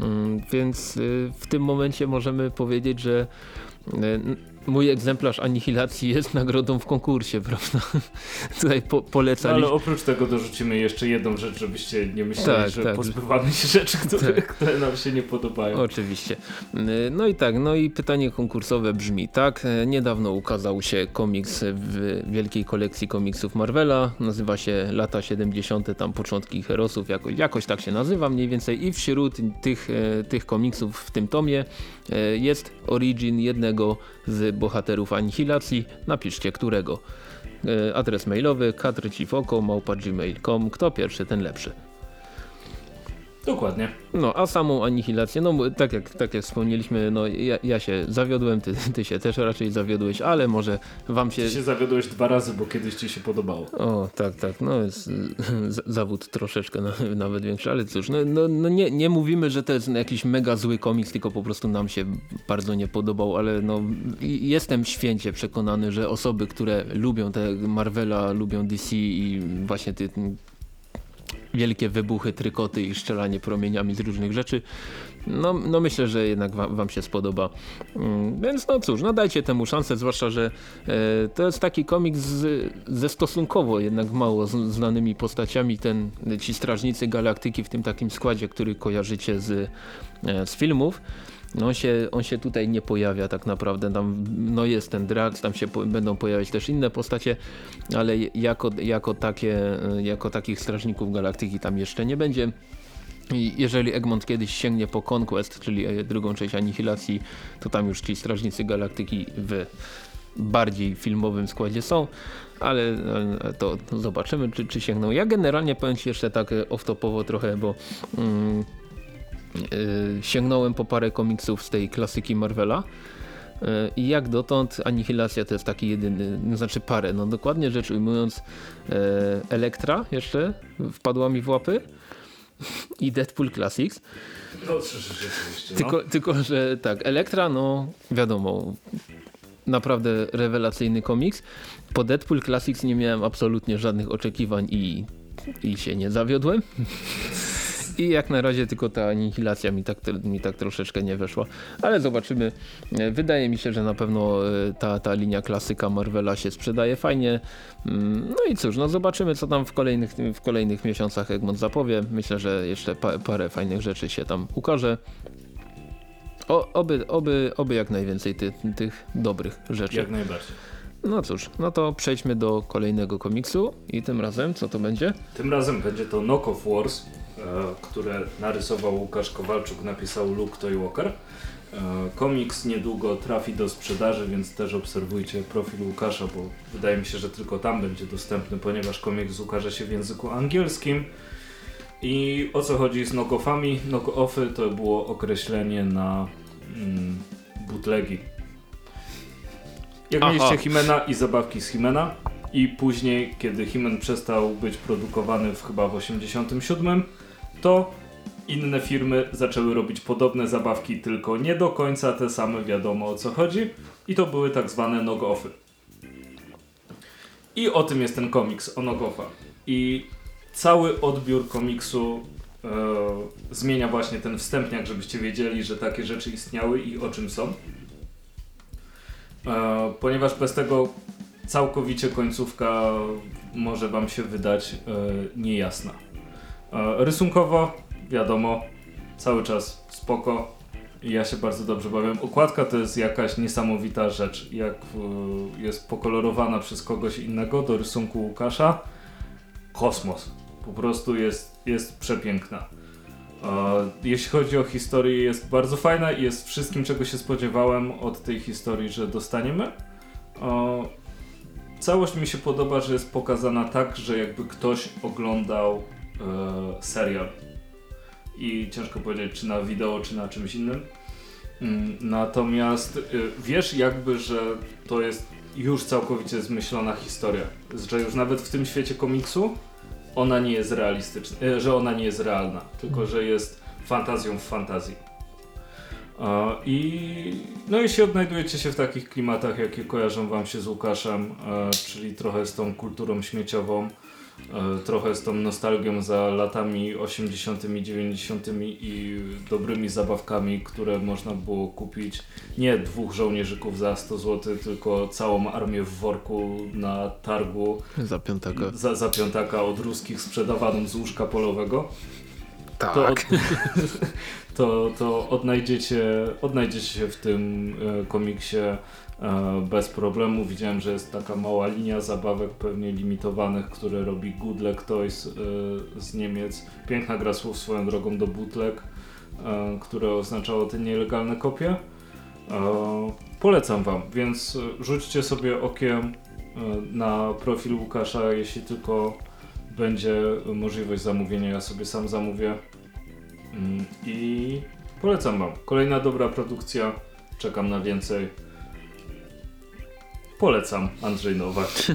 Mm, Więc y, w tym momencie możemy powiedzieć, że y, mój egzemplarz anihilacji jest nagrodą w konkursie, prawda? *laughs* Tutaj po, No, ale oprócz tego dorzucimy jeszcze jedną rzecz, żebyście nie myśleli, Tak, że tak. pozbywamy się rzeczy, które, które nam się nie podobają. Oczywiście. No i tak, no i pytanie konkursowe brzmi tak. Niedawno ukazał się komiks w wielkiej kolekcji komiksów Marvela. Nazywa się Lata 70. tam początki Herosów, jakoś, jakoś tak się nazywa mniej więcej. I wśród tych, y, tych komiksów w tym tomie y, jest origin jednego z bohaterów Anihilacji. Napiszcie którego. Y, Adres mailowy katrycifoko małpa gmail.com. Kto pierwszy, ten lepszy. Dokładnie. No, a samą anihilację, no tak jak, tak jak wspomnieliśmy, no ja, ja się zawiodłem, ty, ty się też raczej zawiodłeś, ale może wam się... Ty się zawiodłeś dwa razy, bo kiedyś ci się podobało. O, tak, tak, no jest zawód troszeczkę na, nawet większy, ale cóż, no, no, no nie, nie mówimy, że to jest jakiś mega zły komiks, tylko po prostu nam się bardzo nie podobał, ale no jestem święcie przekonany, że osoby, które lubią te Marvela, lubią DC i właśnie ty, wielkie wybuchy, trykoty i strzelanie promieniami z różnych rzeczy. No, no myślę, że jednak wam, wam się spodoba. Mm, Więc no cóż, no dajcie temu szansę, zwłaszcza, że e, to jest taki komiks z, ze stosunkowo jednak mało z, znanymi postaciami. Ten, ci Strażnicy Galaktyki w tym takim składzie, który kojarzycie z, e, z filmów. No on, się, on się tutaj nie pojawia tak naprawdę, tam no jest ten Drax, tam się po, będą pojawiać też inne postacie, ale jako, jako, takie, e, jako takich Strażników Galaktyki tam jeszcze nie będzie. Jeżeli Egmont kiedyś sięgnie po Conquest, czyli e, drugą część Anihilacji, to tam już ci Strażnicy Galaktyki w bardziej filmowym składzie są, ale e, to zobaczymy, czy, czy sięgną. Ja generalnie powiem Ci jeszcze tak off-topowo trochę, bo mm, sięgnąłem po parę komiksów z tej klasyki Marvela. E, I jak dotąd Anihilacja to jest taki jedyny, no znaczy parę, no dokładnie rzecz ujmując e, Elektra jeszcze wpadła mi w łapy i Deadpool Classics. No rzeczywiście. Tylko, tylko, że tak, Elektra, no wiadomo, naprawdę rewelacyjny komiks. Po Deadpool Classics nie miałem absolutnie żadnych oczekiwań i, i się nie zawiodłem. *laughs* I jak na razie tylko ta anihilacja mi tak, mi tak troszeczkę nie weszła. Ale zobaczymy. E, Wydaje mi się, że na pewno e, ta, ta linia klasyka Marvela się sprzedaje fajnie. Mm, No i cóż, no zobaczymy co tam w kolejnych, w kolejnych miesiącach Egmont zapowie. Myślę, że jeszcze pa, parę fajnych rzeczy się tam ukaże. O, oby, oby, oby jak najwięcej ty, tych dobrych rzeczy. Jak najbardziej. No cóż, no to przejdźmy do kolejnego komiksu i tym razem co to będzie? Tym razem będzie to Knock of Wars, które narysował Łukasz Kowalczuk, napisał Luke Toywalker. E, komiks niedługo trafi do sprzedaży, więc też obserwujcie profil Łukasza, bo wydaje mi się, że tylko tam będzie dostępny, ponieważ komiks ukaże się w języku angielskim. I o co chodzi z knock-offami? Knock-offy to było określenie na mm, bootlegi. Jak Aha. mieliście Himena i zabawki z Himena i później, kiedy Himen przestał być produkowany w chyba w 87, to inne firmy zaczęły robić podobne zabawki, tylko nie do końca te same, wiadomo o co chodzi. I to były tak zwane knock-offy. I o tym jest ten komiks, o knock-offach. I cały odbiór komiksu e, zmienia właśnie ten wstępniak, żebyście wiedzieli, że takie rzeczy istniały i o czym są. E, ponieważ bez tego całkowicie końcówka może Wam się wydać e, niejasna. E, rysunkowo, wiadomo, cały czas spoko. Ja się bardzo dobrze bawię. Okładka to jest jakaś niesamowita rzecz. Jak e, jest pokolorowana przez kogoś innego do rysunku Łukasza, kosmos. Po prostu jest, jest przepiękna. E, Jeśli chodzi o historię, jest bardzo fajna i jest wszystkim, czego się spodziewałem od tej historii, że dostaniemy. Całość mi się podoba, że jest pokazana tak, że jakby ktoś oglądał serial. I ciężko powiedzieć, czy na wideo, czy na czymś innym. Mm, Natomiast y, wiesz jakby, że to jest już całkowicie zmyślona historia. Że już nawet w tym świecie komiksu ona nie jest realistyczna, e, że ona nie jest realna, tylko że jest fantazją w fantazji. E, I no jeśli odnajdujecie się w takich klimatach, jakie kojarzą wam się z Łukaszem, e, czyli trochę z tą kulturą śmieciową, e, trochę z tą nostalgią za latami 80., 90. i dobrymi zabawkami, które można było kupić nie dwóch żołnierzyków za 100 zł, tylko całą armię w worku na targu Za piątego. za, za piątaka od ruskich sprzedawaną z łóżka polowego Tak. to, od, *laughs* to, to odnajdziecie, odnajdziecie się w tym e, komiksie e, bez problemu. Widziałem, że jest taka mała linia zabawek pewnie limitowanych, które robi Goodleg Toys e, z Niemiec. Piękna gra słów swoją drogą do bootleg, e, które oznaczało te nielegalne kopie. E, polecam wam, więc e, rzućcie sobie okiem e, na profil Łukasza, jeśli tylko będzie możliwość zamówienia. Ja sobie sam zamówię. Mm, I polecam Wam. Kolejna dobra produkcja. Czekam na więcej. Polecam Andrzej Nowak. *laughs*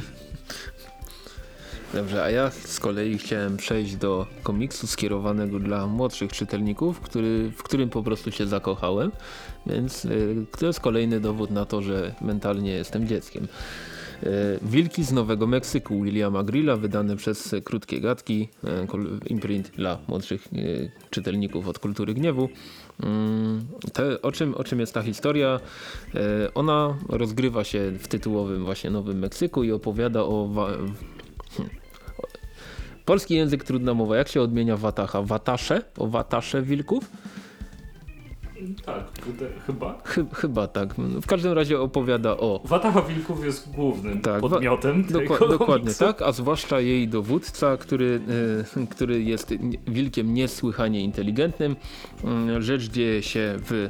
Dobrze, a ja z kolei chciałem przejść do komiksu skierowanego dla młodszych czytelników, który, w którym po prostu się zakochałem, więc y, to jest kolejny dowód na to, że mentalnie jestem dzieckiem. Y, Wilki z Nowego Meksyku Williama Grilla, wydane przez Krótkie Gadki, kol- imprint dla młodszych y, czytelników od Kultury Gniewu. Mm, Te, o, czym, o czym jest ta historia? Ona rozgrywa się w tytułowym właśnie Nowym Meksyku i opowiada o wa- Polski język trudna mowa. Jak się odmienia watacha? Watasze? O watasze wilków? Tak, chyba. Chy, chyba tak. W każdym razie opowiada o. Wataha Wilków jest głównym Tak, wa- podmiotem tego Dokła, dokładnie tak, a zwłaszcza jej dowódca, który, e, który jest wilkiem niesłychanie inteligentnym. Mm, Rzecz dzieje się w,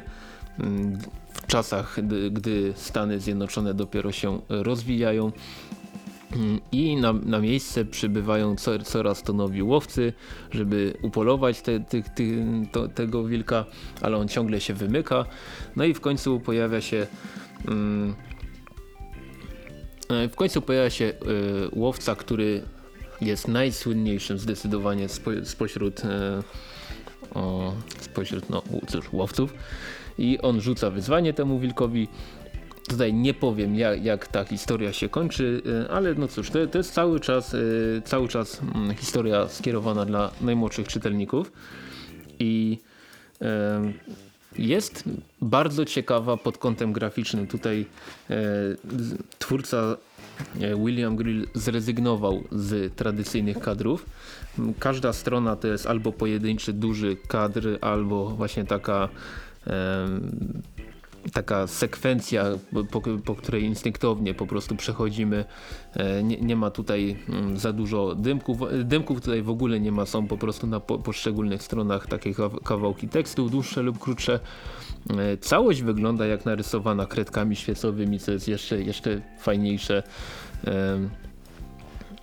mm, w czasach, gdy Stany Zjednoczone dopiero się rozwijają. Mm, I na, na miejsce przybywają co, coraz to nowi łowcy, żeby upolować te, te, te, to, tego wilka, ale on ciągle się wymyka. No i w końcu pojawia się mm, e, w końcu pojawia się e, łowca, który jest najsłynniejszym zdecydowanie spo, spośród, e, o, spośród no, cóż, łowców i on rzuca wyzwanie temu wilkowi. Tutaj nie powiem jak, jak ta historia się kończy, e, ale no cóż, to, to jest cały czas, e, cały czas mm, historia skierowana dla najmłodszych czytelników i e, jest bardzo ciekawa pod kątem graficznym. Tutaj twórca William Grill zrezygnował z tradycyjnych kadrów. M, Każda strona to jest albo pojedynczy duży kadr, albo właśnie taka taka sekwencja, po, po której instynktownie po prostu przechodzimy. E, Nie, nie ma tutaj mm, za dużo dymków. Dymków tutaj w ogóle nie ma, są po prostu na po, poszczególnych stronach takie kaw- kawałki tekstu, dłuższe lub krótsze. E, Całość wygląda jak narysowana kredkami świecowymi, co jest jeszcze, jeszcze fajniejsze. Em,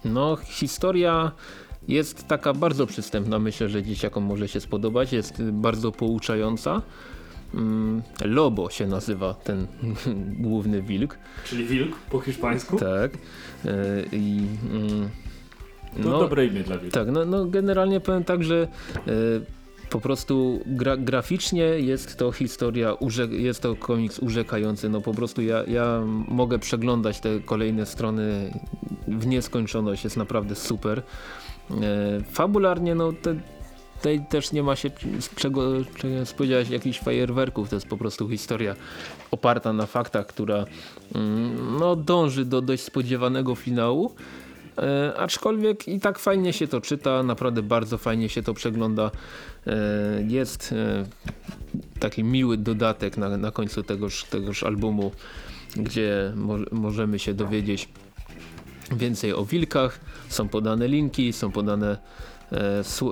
No, historia jest taka bardzo przystępna. Myślę, że dzieciakom może się spodobać. Jest bardzo pouczająca. Mm, Lobo się nazywa ten *laughs* główny wilk. Czyli wilk po hiszpańsku. Tak. E, I mm, To no, dobre imię dla wilka. tak, no, no generalnie powiem tak, że e, po prostu gra, graficznie jest to historia, urze, jest to komiks urzekający. No po prostu ja, ja mogę przeglądać te kolejne strony w nieskończoność, jest naprawdę super. E, fabularnie no te, tutaj też nie ma się czego, spodziewać jakichś fajerwerków, to jest po prostu historia oparta na faktach, która mm, no, dąży do dość spodziewanego finału. E, aczkolwiek i tak fajnie się to czyta, naprawdę bardzo fajnie się to przegląda. E, jest e, taki miły dodatek na, na końcu tegoż, tegoż albumu, gdzie mo możemy się dowiedzieć więcej o wilkach. Są podane linki, są podane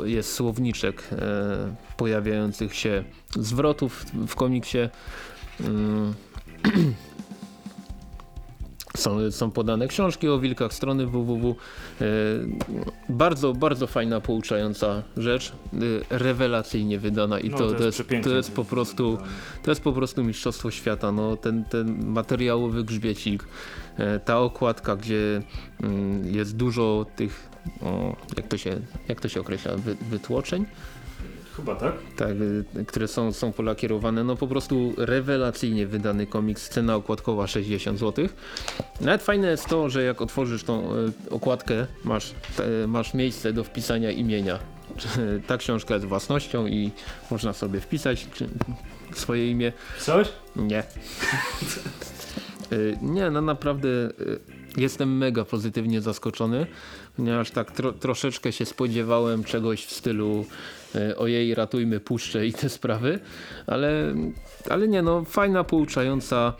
jest słowniczek e, pojawiających się zwrotów w komiksie. Mm. *clears throat* Są, są podane książki o wilkach, strony www. E, bardzo, bardzo fajna, pouczająca rzecz. E, rewelacyjnie wydana i No, to, to to, jest to jest po prostu to jest po prostu mistrzostwo świata. No, ten, ten materiałowy grzbiecik, e, ta okładka, gdzie mm, jest dużo tych o, jak, to się, jak to się określa, wy, wytłoczeń, Chyba tak? tak, y, które są, są polakierowane. No po prostu rewelacyjnie wydany komiks, cena okładkowa 60 zł. Nawet fajne jest to, że jak otworzysz tą y, okładkę, masz, masz miejsce do wpisania imienia. Ta książka jest własnością i można sobie wpisać swoje imię. Pisałeś? Nie. *laughs* Y, Nie, no naprawdę jestem mega pozytywnie zaskoczony, ponieważ tak tro, troszeczkę się spodziewałem czegoś w stylu y, ojej ratujmy puszczę i te sprawy, ale, ale nie no, fajna, pouczająca,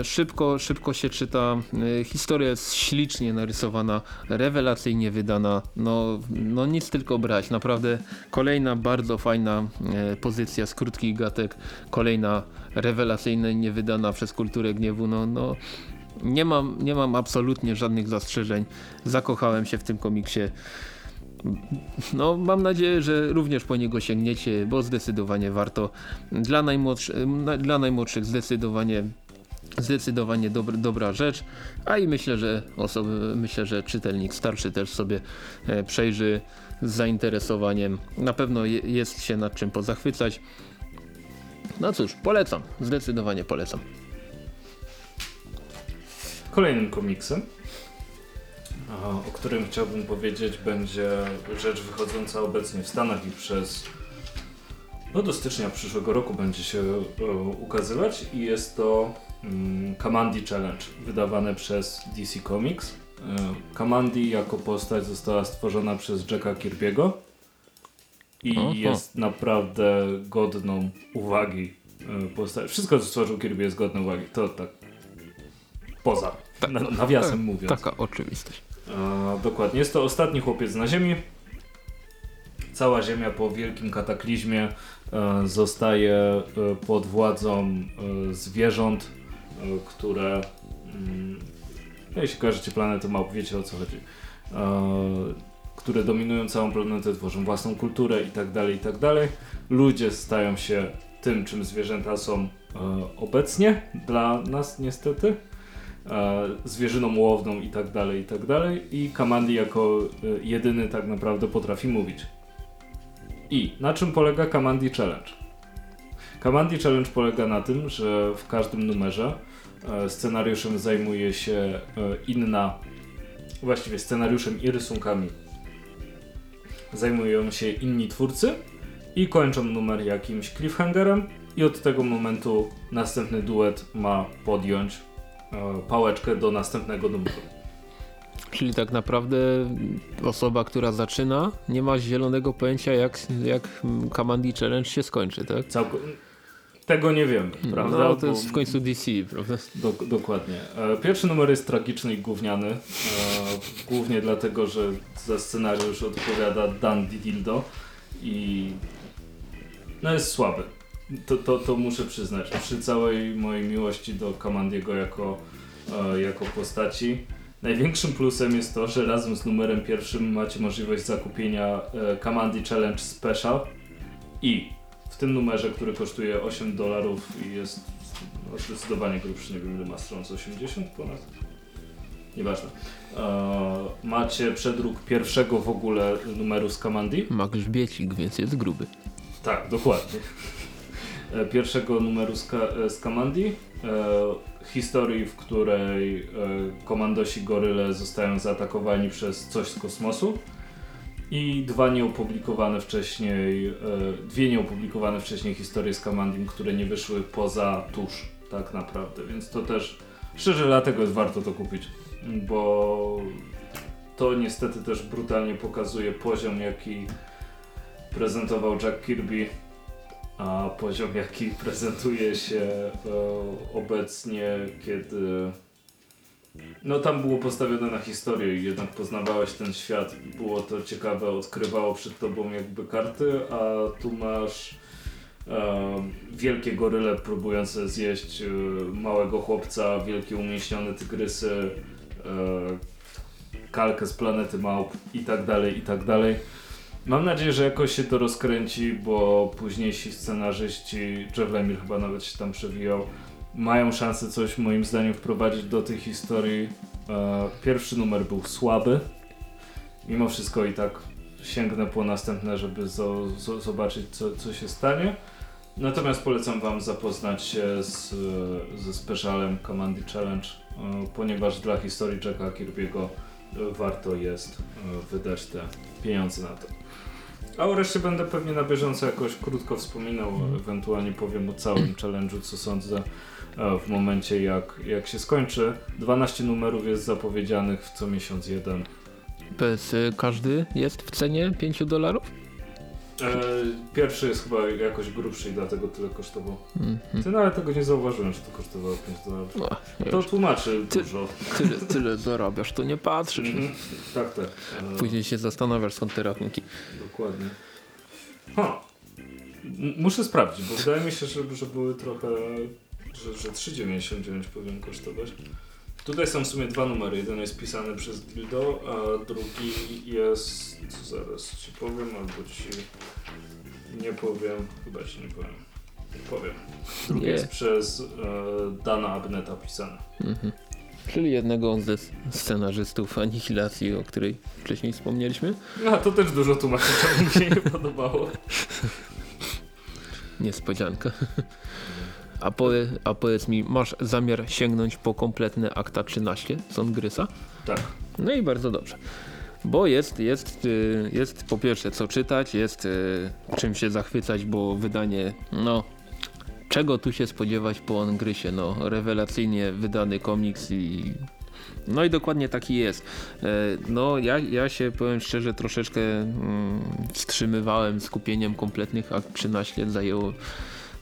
y, szybko, szybko się czyta, y, historia jest ślicznie narysowana, rewelacyjnie wydana, no, no nic tylko brać, naprawdę kolejna bardzo fajna pozycja z krótkich gatek, kolejna rewelacyjnie niewydana przez kulturę gniewu, no, no nie mam, nie mam absolutnie żadnych zastrzeżeń. Zakochałem się w tym komiksie. No, mam nadzieję, że również po niego sięgniecie, bo zdecydowanie warto. Dla, najmłodszy, na- dla najmłodszych zdecydowanie zdecydowanie dobra, dobra rzecz, a i myślę, że osoby, myślę, że czytelnik starszy też sobie e, przejrzy z zainteresowaniem. Na pewno je, jest się nad czym pozachwycać. No cóż, polecam, zdecydowanie polecam. Kolejnym komiksem, o którym chciałbym powiedzieć, będzie rzecz wychodząca obecnie w Stanach i przez no do stycznia przyszłego roku będzie się e, ukazywać i jest to mm, Kamandi Challenge wydawane przez DC Comics. E, Kamandi jako postać została stworzona przez Jacka Kirby'ego i Oho. jest naprawdę godną uwagi e, postać. Wszystko co stworzył Kirby jest godne uwagi, to tak poza, na, nawiasem mówiąc. Taka oczywistość. E, dokładnie. Jest to ostatni chłopiec na Ziemi. Cała Ziemia po wielkim kataklizmie e, zostaje e, pod władzą e, zwierząt, e, które. Mm, jeśli kojarzycie planetę małp, wiecie o co chodzi. E, które dominują całą planetę, tworzą własną kulturę i tak dalej, i tak dalej. Ludzie stają się tym, czym zwierzęta są obecnie dla nas niestety zwierzyną łowną i tak dalej, i tak dalej. I Kamandi jako e, jedyny tak naprawdę potrafi mówić. I na czym polega Kamandi Challenge? Kamandi Challenge polega na tym, że w każdym numerze e, scenariuszem zajmuje się e, inna, właściwie scenariuszem i rysunkami zajmują się inni twórcy i kończą numer jakimś cliffhangerem i od tego momentu następny duet ma podjąć pałeczkę do następnego numeru. Czyli tak naprawdę osoba, która zaczyna, nie ma zielonego pojęcia jak, jak Kamandi Challenge się skończy, tak? Całko... Tego nie wiemy, prawda? No to jest w końcu DC, prawda? Do, dokładnie. E, Pierwszy numer jest tragiczny i gówniany. E, głównie dlatego, że za scenariusz odpowiada Dan Didildo i no jest słaby. To, to, to muszę przyznać. Przy całej mojej miłości do Kamandiego jako, e, jako postaci. Największym plusem jest to, że razem z numerem pierwszym macie możliwość zakupienia e, Kamandi Challenge Special i w tym numerze, który kosztuje 8 dolarów i jest no, zdecydowanie grubszy, nie wiem ile ma stron, z 80 ponad? Nieważne. E, macie przedruk pierwszego w ogóle numeru z Kamandi. Ma grzbiecik, więc jest gruby. Tak, dokładnie. E, Pierwszego numeru z, Ka- e, Kamandi. E, historii, w której e, komandosi goryle zostają zaatakowani przez coś z kosmosu. I dwa nieopublikowane wcześniej, e, dwie nieopublikowane wcześniej historie z Kamandim, które nie wyszły poza tusz, tak naprawdę. Więc to też, szczerze, dlatego jest warto to kupić, bo to niestety też brutalnie pokazuje poziom, jaki prezentował Jack Kirby, a poziom jaki prezentuje się e, obecnie, kiedy no tam było postawione na historię i jednak poznawałeś ten świat, było to ciekawe, odkrywało przed tobą jakby karty, a tu masz e, wielkie goryle próbujące zjeść e, małego chłopca, wielkie umieśnione tygrysy, e, kalkę z planety małp i tak dalej, i tak dalej. Mam nadzieję, że jakoś się to rozkręci, bo późniejsi scenarzyści, Jeff Lemire chyba nawet się tam przewijał, mają szansę coś moim zdaniem wprowadzić do tej historii. E, Pierwszy numer był słaby mimo wszystko i tak sięgnę po następne, żeby zo- zo- zobaczyć co, co się stanie. Natomiast polecam Wam zapoznać się z, ze specialem Commandy Challenge, e, ponieważ dla historii Jacka Kirby'ego warto jest e, wydać te pieniądze na to. A o reszcie będę pewnie na bieżąco jakoś krótko wspominał, ewentualnie powiem o całym challenge'u, co sądzę e, w momencie jak, jak się skończy. 12 numerów jest zapowiedzianych w co miesiąc jeden. PS y, każdy jest w cenie 5 dolarów? E, pierwszy jest chyba jakoś grubszy i dlatego tyle kosztował. Mhm. Ty nawet tego nie zauważyłem, że to kosztowało 5 dolarów. O, To tłumaczy Ty- dużo. Tyle, tyle zarabiasz, to nie patrzysz. Mhm. Tak, tak. E, Później się zastanawiasz skąd te rachunki. Dokładnie. Ha. Muszę sprawdzić, bo wydaje mi się, że, że były trochę, że, że 3,99 powinien kosztować. Tutaj są w sumie dwa numery. Jeden jest pisany przez Dildo, a drugi jest, zaraz ci powiem, albo ci nie powiem, chyba ci nie powiem. Powiem. Drugi Nie. jest przez e, Dana Abneta pisany. Mhm. Czyli jednego ze scenarzystów Anihilacji, o której wcześniej wspomnieliśmy. No, to też dużo tłumaczy, *laughs* czemu mi się nie podobało. Niespodzianka. A, powie, a powiedz mi, masz zamiar sięgnąć po kompletne akta 13 Songrysa? Tak. No i bardzo dobrze. Bo jest, jest, y, jest po pierwsze co czytać, jest y, czym się zachwycać, bo wydanie, no, czego tu się spodziewać po Ongrysie, no, rewelacyjnie wydany komiks i no i dokładnie taki jest. E, No ja, ja się powiem szczerze troszeczkę mm, wstrzymywałem skupieniem kompletnych akt 13 zajęło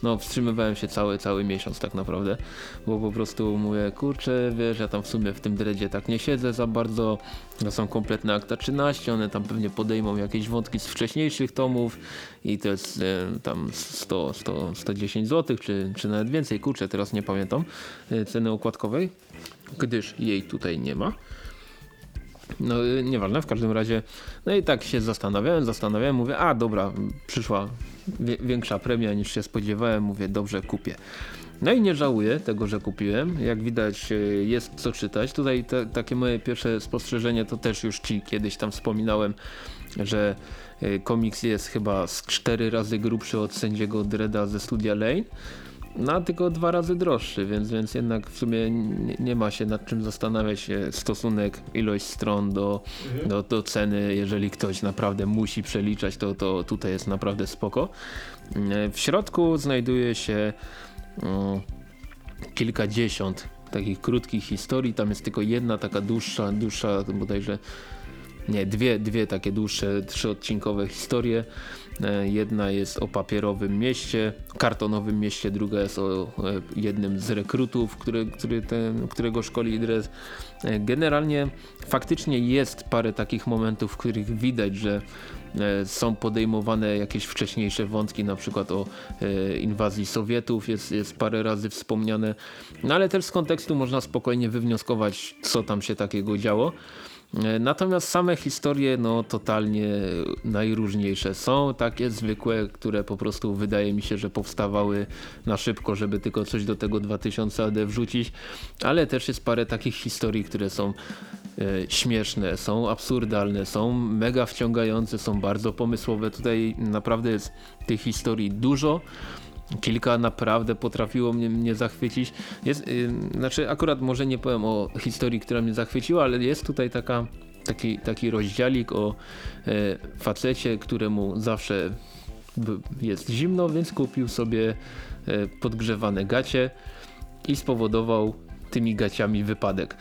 no wstrzymywałem się cały, cały miesiąc tak naprawdę, bo po prostu mówię, kurczę, wiesz, ja tam w sumie w tym dredzie tak nie siedzę za bardzo, to są kompletne akta 13, one tam pewnie podejmą jakieś wątki z wcześniejszych tomów i to jest e, tam 100, 100, 110 zł, czy, czy nawet więcej, kurczę, teraz nie pamiętam e, ceny okładkowej, gdyż jej tutaj nie ma. No y, nieważne, w każdym razie, no i tak się zastanawiałem, zastanawiałem, mówię, a dobra, przyszła większa premia niż się spodziewałem, mówię, dobrze, kupię. No i nie żałuję tego, że kupiłem. Jak widać y, jest co czytać. Tutaj te, takie moje pierwsze spostrzeżenie to też już ci kiedyś tam wspominałem, że y, komiks jest chyba z cztery razy grubszy od sędziego Dreda ze studia Lane. No, tylko dwa razy droższy, więc, więc jednak w sumie nie, nie ma się nad czym zastanawiać. e, Stosunek, ilość stron do, do, do ceny, jeżeli ktoś naprawdę musi przeliczać, to, to tutaj jest naprawdę spoko. E, W środku znajduje się mm, kilkadziesiąt takich krótkich historii. Tam jest tylko jedna taka dłuższa, dłuższa bodajże nie, dwie, dwie takie dłuższe, trzyodcinkowe historie. E, Jedna jest o papierowym mieście, kartonowym mieście, druga jest o e, jednym z rekrutów, który, który ten, którego szkoli Idres. E, Generalnie faktycznie jest parę takich momentów, w których widać, że są podejmowane jakieś wcześniejsze wątki, na przykład o inwazji Sowietów, jest, jest parę razy wspomniane, no ale też z kontekstu można spokojnie wywnioskować, co tam się takiego działo. E, Natomiast same historie no totalnie najróżniejsze są takie zwykłe, które po prostu wydaje mi się, że powstawały na szybko, żeby tylko coś do tego 2000 AD wrzucić, ale też jest parę takich historii, które są e, śmieszne, są absurdalne, są mega wciągające, są bardzo pomysłowe. Tutaj naprawdę jest tych historii dużo. Kilka naprawdę potrafiło mnie, mnie zachwycić. Jest, yy, znaczy akurat może nie powiem o historii, która mnie zachwyciła, ale jest tutaj taka, taki, taki rozdziałik o e, facecie, któremu zawsze jest zimno, więc kupił sobie e, podgrzewane gacie i spowodował tymi gaciami wypadek.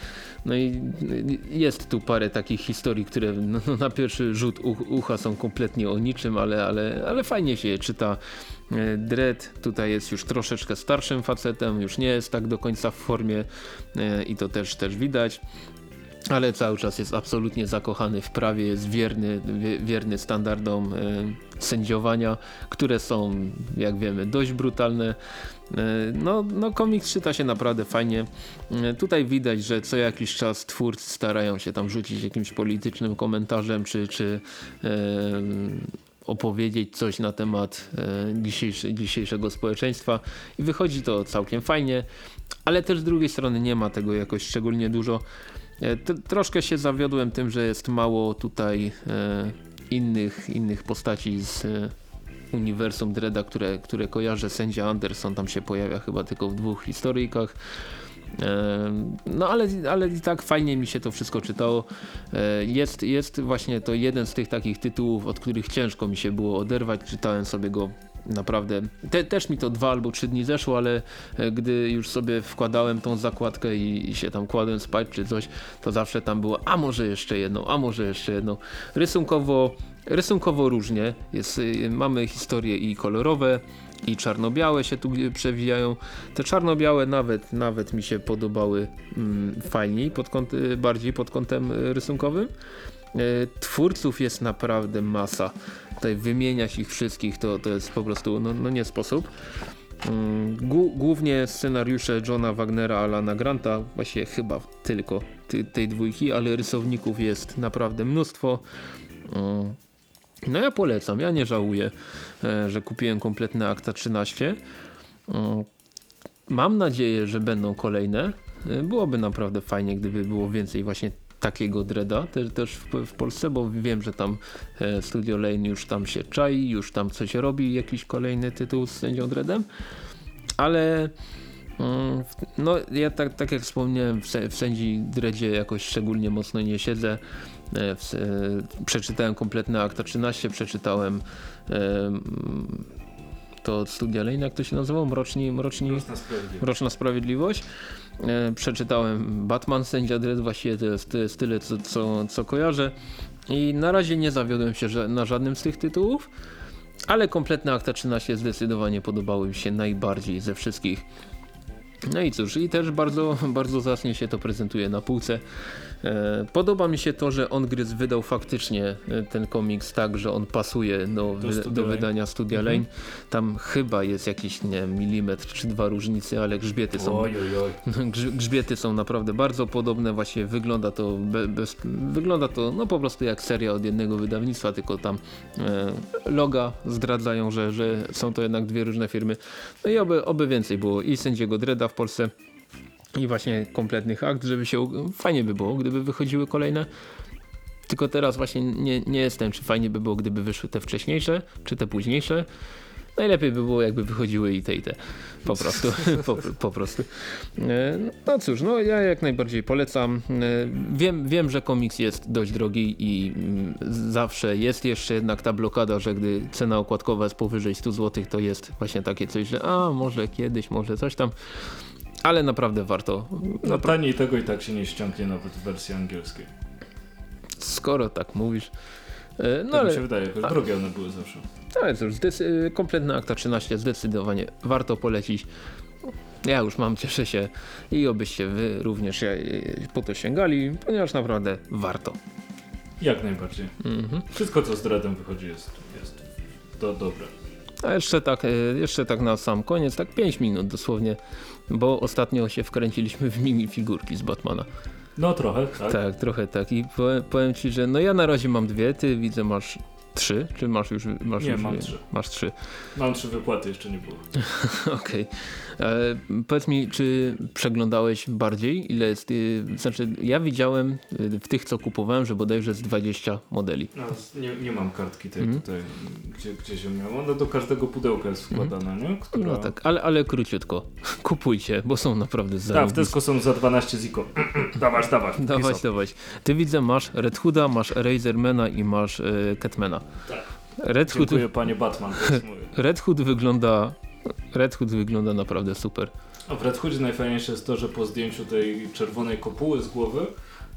No i y, jest tu parę takich historii, które no, no, na pierwszy rzut uch- ucha są kompletnie o niczym, ale, ale, ale fajnie się je czyta. E, Dredd tutaj jest już troszeczkę starszym facetem, już nie jest tak do końca w formie e, i to też, też widać. Ale cały czas jest absolutnie zakochany w prawie, jest wierny, wie- wierny standardom e, sędziowania, które są, jak wiemy, dość brutalne. No, no komiks czyta się naprawdę fajnie. Tutaj widać, że co jakiś czas twórcy starają się tam rzucić jakimś politycznym komentarzem, czy, czy opowiedzieć coś na temat e, dzisiejszego społeczeństwa i wychodzi to całkiem fajnie, ale też z drugiej strony nie ma tego jakoś szczególnie dużo. E, troszkę się zawiodłem tym, że jest mało tutaj e, innych, innych postaci z uniwersum Dreda, które, które kojarzę. Sędzia Anderson tam się pojawia chyba tylko w dwóch historyjkach. No ale, ale i tak fajnie mi się to wszystko czytało. E, Jest, jest właśnie to jeden z tych takich tytułów, od których ciężko mi się było oderwać. Czytałem sobie go naprawdę. Te, też mi to dwa albo trzy dni zeszło, ale e, gdy już sobie wkładałem tą zakładkę i, i się tam kładłem spać czy coś, to zawsze tam było, a może jeszcze jedną, a może jeszcze jedną. Rysunkowo, rysunkowo różnie. Jest, y, mamy historie i kolorowe, i czarno-białe się tu przewijają. Te czarno-białe nawet, nawet mi się podobały mm, fajniej, pod kąt, y, bardziej pod kątem y, rysunkowym. E, Twórców jest naprawdę masa. Tutaj wymieniać ich wszystkich to, to jest po prostu no, no nie sposób. Mm, głó- Głównie scenariusze Johna Wagnera, Alana Granta, właściwie chyba tylko ty, tej dwójki, ale rysowników jest naprawdę mnóstwo. No ja polecam, ja nie żałuję, e, że kupiłem kompletne akta 13. Mm, Mam nadzieję, że będą kolejne. E, Byłoby naprawdę fajnie, gdyby było więcej właśnie takiego Dreda też, też w, w Polsce, bo wiem, że tam e, Studio Lane już tam się czai, już tam coś robi, jakiś kolejny tytuł z sędzią Dredem, ale no ja tak, tak jak wspomniałem w, w sędzi Dredzie jakoś szczególnie mocno nie siedzę. E, e, przeczytałem kompletne akta 13, przeczytałem e, to od Studia Lane, jak to się nazywało? Mroczni, mroczni, Mroczna Sprawiedliwość. Mroczna Sprawiedliwość. Przeczytałem Batman, Sędzia Dredd, właściwie to jest, to jest tyle, co, co, co kojarzę. I na razie nie zawiodłem się na żadnym z tych tytułów, ale kompletne akta 13 zdecydowanie podobały mi się najbardziej ze wszystkich. No i cóż, i też bardzo, bardzo zacnie się to prezentuje na półce. E, podoba mi się to, że On Gryz wydał faktycznie e, ten komiks tak, że on pasuje do, do Lane. wydania Studia Mhm. Lane. Tam chyba jest jakiś nie, milimetr czy dwa różnicy, ale grzbiety są Oj, oj, oj. *laughs* Grz- Grzbiety są naprawdę bardzo podobne, właśnie wygląda to be, bez, wygląda to no po prostu jak seria od jednego wydawnictwa, tylko tam e, loga zdradzają, że, że są to jednak dwie różne firmy. No i oby, oby więcej było i sędziego Dreda w Polsce i właśnie kompletnych akt, żeby się fajnie by było, gdyby wychodziły kolejne. Tylko teraz właśnie nie, nie jestem, czy fajnie by było, gdyby wyszły te wcześniejsze, czy te późniejsze. Najlepiej by było, jakby wychodziły i te, i te. Po prostu. *laughs* po, po prostu. E, No cóż, no ja jak najbardziej polecam. E, Wiem, wiem, że komiks jest dość drogi i mm, zawsze jest jeszcze jednak ta blokada, że gdy cena okładkowa jest powyżej 100 zł, to jest właśnie takie coś, że a może kiedyś, może coś tam. Ale naprawdę warto. No taniej tego i tak się nie ściągnie nawet w wersji angielskiej. Skoro tak mówisz. E, No tak ale, mi się wydaje, jakoś drogie one były zawsze. Ale cóż, zdecyd- kompletna akta 13 zdecydowanie warto polecić. Ja już mam, cieszę się i obyście wy również po to sięgali, ponieważ naprawdę warto. Jak najbardziej. Mhm. Wszystko co z Dreadem wychodzi jest, jest to dobre. A jeszcze tak, e, jeszcze tak na sam koniec, tak 5 minut dosłownie, bo ostatnio się wkręciliśmy w minifigurki z Batmana. No trochę, tak? Tak, trochę tak i powiem, powiem ci, że no ja na razie mam dwie, ty widzę masz trzy, czy masz już masz Nie, już, mam trzy. Masz trzy. Mam trzy wypłaty, jeszcze nie było. *laughs* Okej. E, Powiedz mi, czy przeglądałeś bardziej? Ile jest, y, znaczy ja widziałem y, w tych, co kupowałem, że bodajże z 20 modeli. No, nie, nie mam kartki tej Mhm. tutaj, gdzie, gdzie się miała. Ona do każdego pudełka jest wkładana, nie? Która... No tak, ale, ale króciutko. *laughs* Kupujcie, bo są naprawdę Tak, w. Tesco są za 12 ziko. *clears throat* dawać, dawać. póki Dawać, są. dawać. Ty widzę, masz Red Hooda, masz Razormana i masz e, Catmana. Tak. Red Hood, Dziękuję panie Batman. *laughs* Red Hood wygląda Red Hood wygląda naprawdę super. A w Red Hoodzie najfajniejsze jest to, że po zdjęciu tej czerwonej kopuły z głowy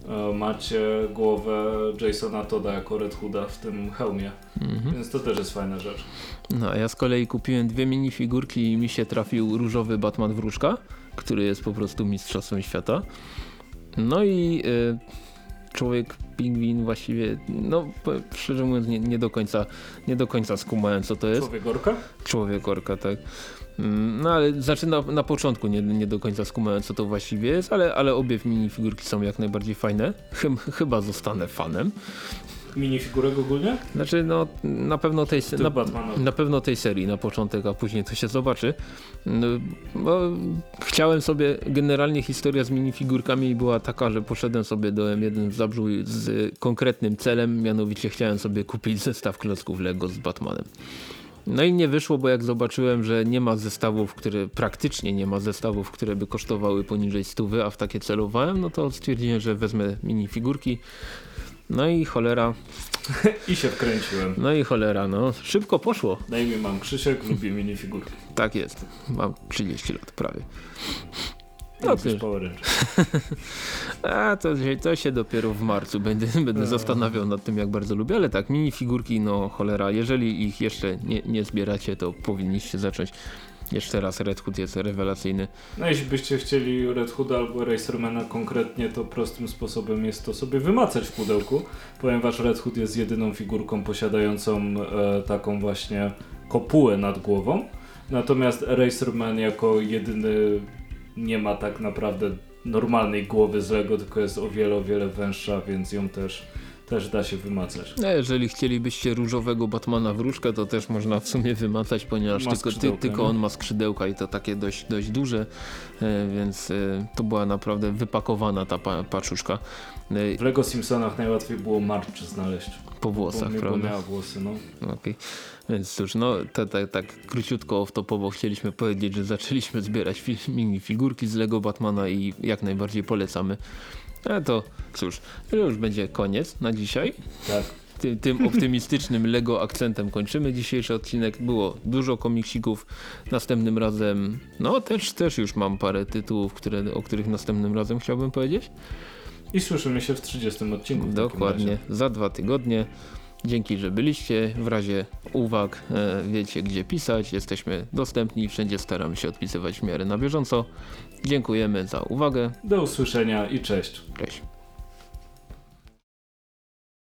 e, macie głowę Jasona Toda jako Red Hooda w tym hełmie. Mhm. Więc to też jest fajna rzecz. No a ja z kolei kupiłem dwie minifigurki i mi się trafił różowy Batman Wróżka, który jest po prostu mistrzostwem świata. No i e, człowiek pingwin właściwie, no szczerze mówiąc nie, nie do końca nie do końca skumałem co to jest. Człowiek orka? Człowiek orka, tak. Mm, No ale znaczy na, na początku nie, nie do końca skumałem co to właściwie jest, ale, ale obie minifigurki są jak najbardziej fajne. Chy, chyba zostanę fanem. Minifigurek ogólnie? Znaczy, no na pewno tej, na, na pewno tej serii na początek, a później to się zobaczy. No, chciałem sobie, generalnie historia z minifigurkami była taka, że poszedłem sobie do M1 w Zabrzu z konkretnym celem, mianowicie chciałem sobie kupić zestaw klocków Lego z Batmanem. No i nie wyszło, bo jak zobaczyłem, że nie ma zestawów, które praktycznie nie ma zestawów, które by kosztowały poniżej stówy, a w takie celowałem, no to stwierdziłem, że wezmę minifigurki. No i cholera, *laughs* I się wkręciłem. no i cholera, no szybko poszło. Na imię mam Krzysiek, lubię minifigurki. Tak jest. Mam 30 lat prawie. No ty. *laughs* A to, się- to się dopiero w marcu będę, będę No. zastanawiał nad tym, jak bardzo lubię. Ale tak, minifigurki, no cholera, jeżeli ich jeszcze nie, nie zbieracie, to powinniście zacząć. Jeszcze raz, Red Hood jest rewelacyjny. No jeśli byście chcieli Red Hooda albo Racermana konkretnie, to prostym sposobem jest to sobie wymacać w pudełku, ponieważ Red Hood jest jedyną figurką posiadającą e, taką właśnie kopułę nad głową. Natomiast Racerman jako jedyny nie ma tak naprawdę normalnej głowy z Lego, tylko jest o wiele, o wiele węższa, więc ją też, też da się wymacać. No, jeżeli chcielibyście różowego Batmana wróżkę, to też można w sumie wymacać, ponieważ tylko, ty, tylko on ma skrzydełka i to takie dość, dość duże, e, więc e, to była naprawdę wypakowana ta pa, paczuszka e, W Lego Simpsonach najłatwiej było March znaleźć, po bo, włosach, bo prawda? miała włosy, no. Okej, więc cóż, no tak tak tak króciutko off-topowo chcieliśmy powiedzieć, że zaczęliśmy zbierać fi- minifigurki z Lego Batmana i jak najbardziej polecamy. Ale to cóż, to już będzie koniec na dzisiaj. Tak. Ty, tym optymistycznym Lego akcentem kończymy dzisiejszy odcinek. Było dużo komiksików. Następnym razem, no też, też już mam parę tytułów, które, o których następnym razem chciałbym powiedzieć. I słyszymy się w 30 odcinku. w Dokładnie, za dwa tygodnie. Dzięki, że byliście. W razie uwag e, wiecie gdzie pisać. Jesteśmy dostępni. Wszędzie staramy się odpisywać w miarę na bieżąco. Dziękujemy za uwagę. Do usłyszenia i cześć. Cześć.